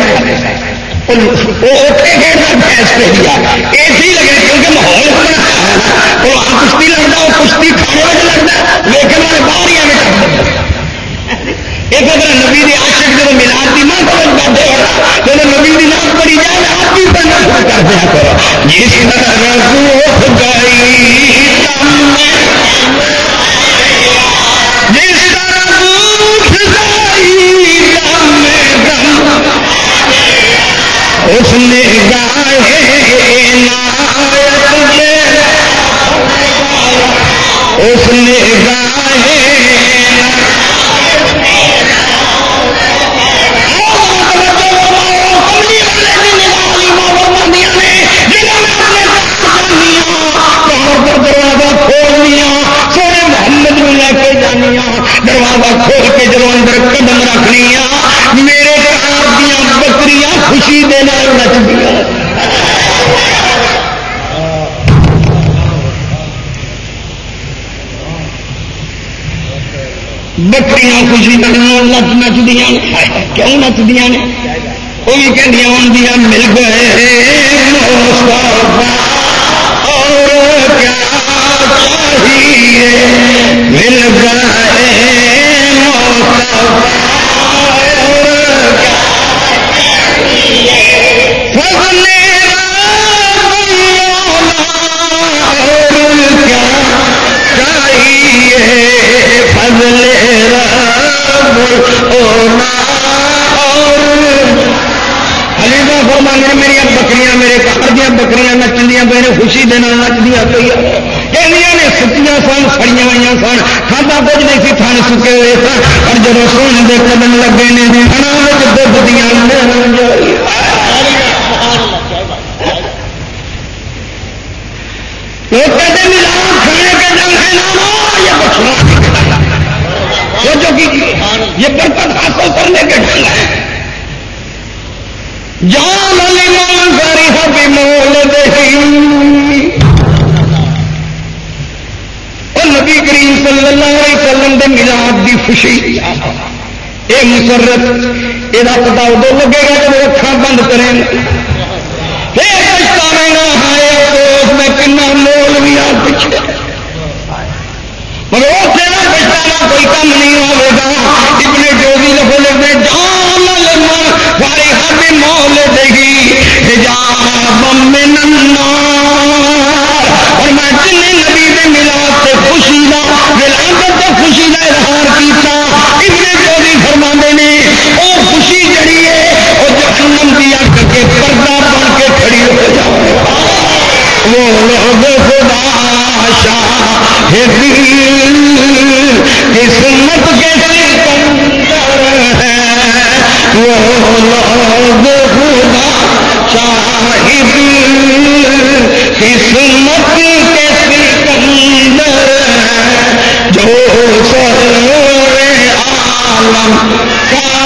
Speaker 1: وہ اتنے کھیلنا آسٹریلیا اسی لگے کیونکہ ماحول بنا وہ کشتی لگتا وہ کشتی کھانے میں لگتا لیکن والے باہر ہی آگے ایک اگر نبی دی عاشق جب ملاد دی ماں سمجھ بیٹھے ہو جب نبی دی نام پڑی جائے آپ بھی پڑھنا شروع کر دیا کرو۔ جس طرح روح گئی تم جس طرح روح گئی تم اس نے گائے اس نے دروازہ کھول کے جلو اندر قدم رکھنی میرے گھر دیا بکریاں خوشی دے نچ دیا بکریاں خوشی دے نچ نچدیا کیوں نچدیا نے؟ وہ بھی کہ مل گئے اور کیا چاہیے؟ مل گئے فرمانے میری بکریاں میرے گھر دیا بکریاں نچنیا پہ خوشی دن نچدیا پہ نے ستیاں سن سڑیاں ہوئی سن کھانا کچھ نہیں سی تھن سکے ہوئے سن اور جب سونے کے قدم لگے نے دھد دیا خوشی اے مسرت یہ پتا ادو لگے گا جب اکھان بند کریں۔ قسمت کے سکندر ہے۔ وہ لوگ خدا شاہد قسمت کے سکندر ہے جو سر عالم کا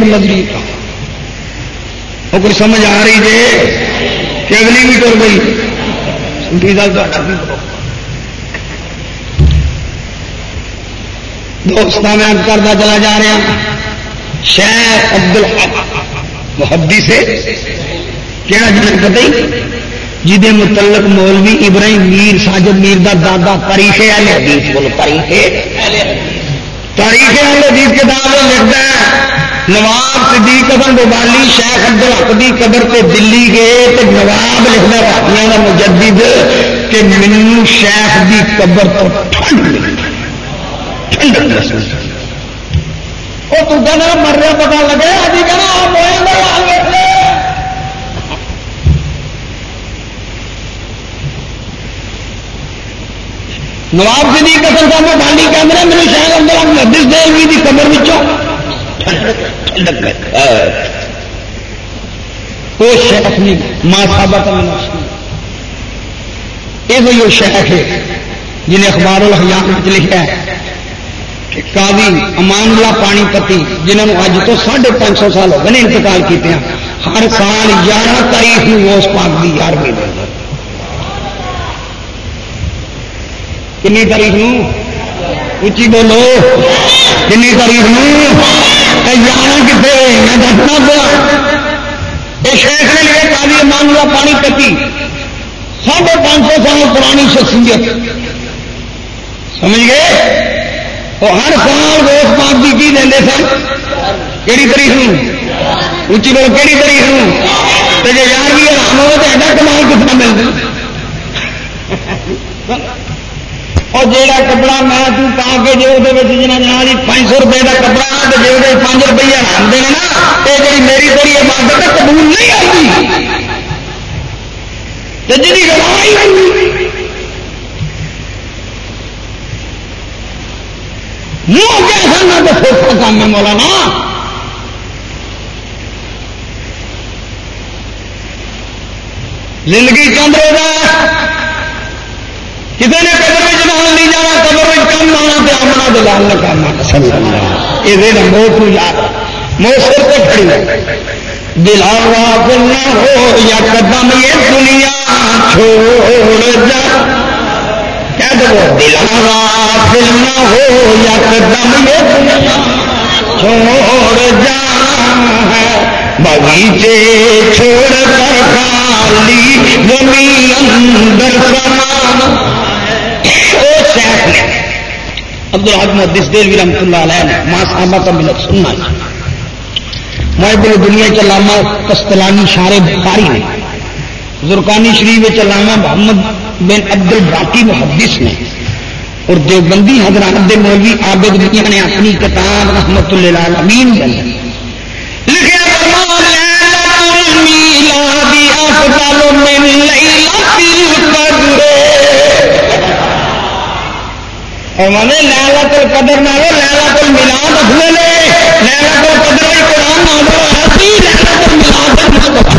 Speaker 1: بھی عقیدے اور نظری کا وہ کوئی سمجھ آ رہی جی کہ اگلی بھی ٹر گئی۔ سنٹی گل تو دوست میں کرتا چلا جا رہا شیخ عبد الحق محبی سے کہڑا جنگ پتہ ہی؟ جہد متعلق مولوی ابراہیم میر، ساجد میر دا دادا تاریخ اہل حدیث بولو تاریخ تاریخ اہل حدیث۔ کتاب میں لکھتا ہے، نواب صدیق حسن گوبالی شیخ عبد الحق کی قبر سے دلی گئے تو نواب لکھنا راپیاں کا مجدد، کہ مینو شیخ کی قبر تو ٹھنڈ ٹھنڈ وہ تو کہنا مر رہا پتا لگے ابھی کہنا آپ نواب صدیق حسن کا میں بالی کیمرہ میرے شیخ عبد الحق محدث دے دی قبر وچوں۔ وہ شیخ نہیں ماں صاحبہ کا صاحب یہ وہ شیخ ہے، جنہیں اخبار الحیات لکھا ہے کہ قاضی امان اللہ پانی پتی جنہوں نے اج تو ساڑھے پانچ سو سال ہو گئے انتقال کیتے ہیں، ہر سال یارہ تاریخ میں اس پاک کی یارویں دن کنی تاریخ اچھی بولو کن تاریخ جانا کتنے میں دسنا پیا یہ شیخ نے لیے کالی مان لیا پانی کتی ساڑھے پانچ سو سال پرانی شخصیت سمجھ گئے وہ ہر سال روز پاک کی کی دیں سن کہڑی تاریخ اچھی بولو کہڑی تاریخ جی یار بھی آرام ہو تو ایڈا کمال کتنا ملتا اور جہاں کپڑا میں پا کے جی وہ جنا جنا پانچ سو روپئے کا کپڑا تو جی وہ پانچ روپیے آتے ہیں نا یہ جی میری تیری عبادت قبول نہیں آتی جی منہ کیا سننا تو سوکھا کام ہے مولانا۔ زندگی چند روزہ کسی نے قبر میں جناب نہیں جانا قبر میں کم آنا تو اپنا دلال نے کرنا پسند یہ موت یاد۔ مو سر پہ کھڑی ہے۔ دلاوا بلنا ہو یا قدم یہ دنیا چھوڑ جا۔ کہہ دو دلاوا بلنا ہو یا قدم یہ دنیا چھوڑ جا۔ بغیچے چھوڑ کر خالی زمین اندر سامان شیخ نے عبد الحق محدث دیر بھی رحمت اللہ علیہ نے، ماں صاحبہ کا ملت سننا محب دنیا چلاما کستلانی شار بخاری نے، زرکانی شریف چلاما محمد بن عبد الباقی محدث نے اور دیوبندی حضرات دے مولوی عابد میاں نے اپنی کتاب رحمت اللہ امین لکھا افضل من اور مانے لالا تل قدر نہ ہو لیلا تل ملاد افضل ہے لیلا تل قدر قرآن نہ ہو ایسی لیلا تل ملاد مصطفیٰ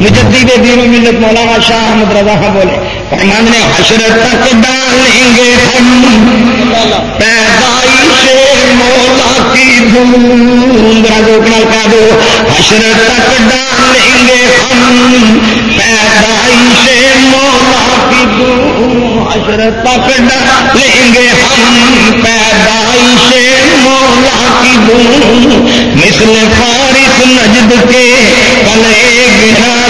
Speaker 1: مجدد دین و ملت مولانا شاہ احمد رضا بولے۔ نے حشر تک ڈالیں گے ہم۔ پیدائش مولا کی دھوم۔ روکنا کا دو۔ حشر تک ڈالیں گے ہم۔ پیدائش مولا کی دھوم۔ حشر تک ڈالیں گے ہم۔ پیدائش مولا کی دھوم۔ مثل فارس نجد کے کلے گرا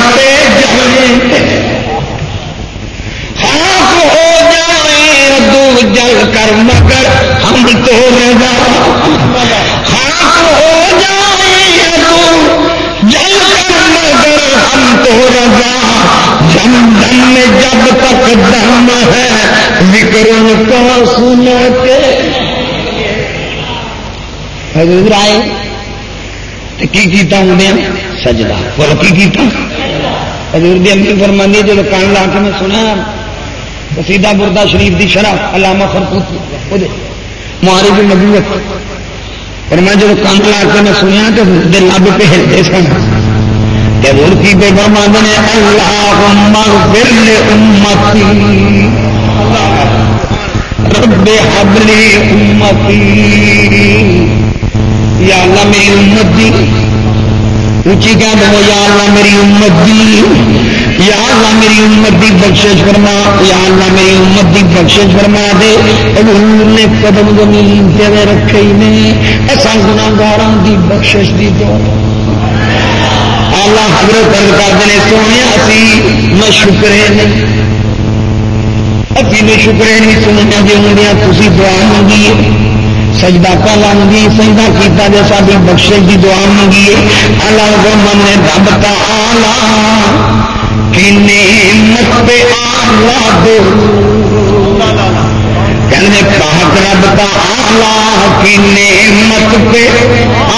Speaker 1: خاک ہو جائیں دو جل کر ہم تو رضا خاک ہو جائیں دو جل کر مگر ہم تو رضا۔ جم دم میں جب تک دم ہے وکرم کا سنا کے حضور آئے کی کیتا ہوں دیا سجدہ۔ بول کی کیتا؟ حضور دی امی فرمانی جب کان لا کے میں سنا قصیدہ بردا شریف دی شرح، علامہ خرطوط مہاری کی نبوت اور میں جب کان لا کے میں سنیا تو دل لب پہ ہلتے سن۔ کہ حضور کی بے فرمان نے اللہم اغفر رب حبلی امتی یا اللہ میری امت دی اونچی کہہ دو، یا اللہ میری امت دی، یا اللہ میری امت دی بخشش فرما، یا اللہ میری امت دی بخشش فرما دے۔ حضور نے قدم زمین تے رکھے نے۔ ایسا گناہگاراں دی بخشش دی دو۔ اللہ حضرت کر دے سونے اسی، میں شکرے نہیں ابھی میں شکرے نہیں سنیا جی ہوں تھی دعا منگی سجدہ پہلا منگی سجدہ کیتا جی ساری بخش کی دعا منگی اللہ کو من نے رب کا آلہ مت پہ آلہ دو کہنے پاک رب کا آلہ کی نعمت پہ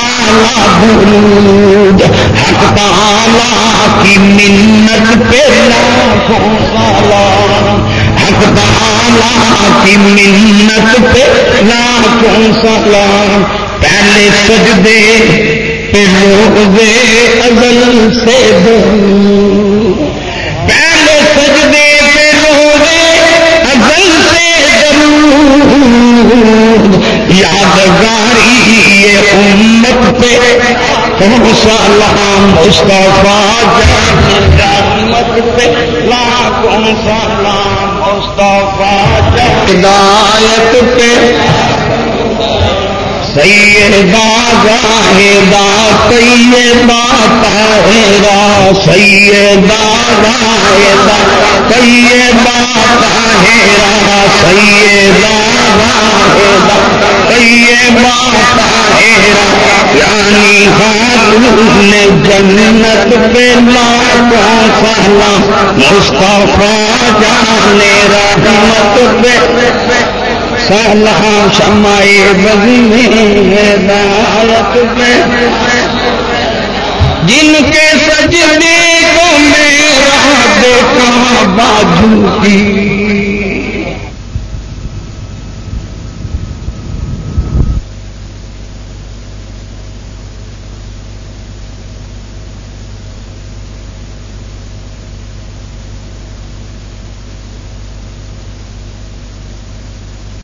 Speaker 1: آلہ درود حق کا کی منت پہ لاکھوں سالہ۔ حق کی منت پہ لاکھوں سلام، پہلے سجدے پہ روزے، ازل سے دو پہلے سجدے پہ روزے، ازل سے درود یادگاری یہ امت پہ سلام مصطفیٰ جانت پہ لاکھوں سلام۔ ہدایت پہ سیدہ زاہدہ طیبہ تہرا سیدہ زاہدہ طیبہ تہرا سیدہ زاہدہ طیبہ طاہرہ میرا یعنی نے جنت پہ لاکھوں سالا مصطفیٰ جانے رحمت پہ سالہ شمائے بزنی ہدایت پہ۔ جن کے سجدے کو میرا دیکھا، باجو کی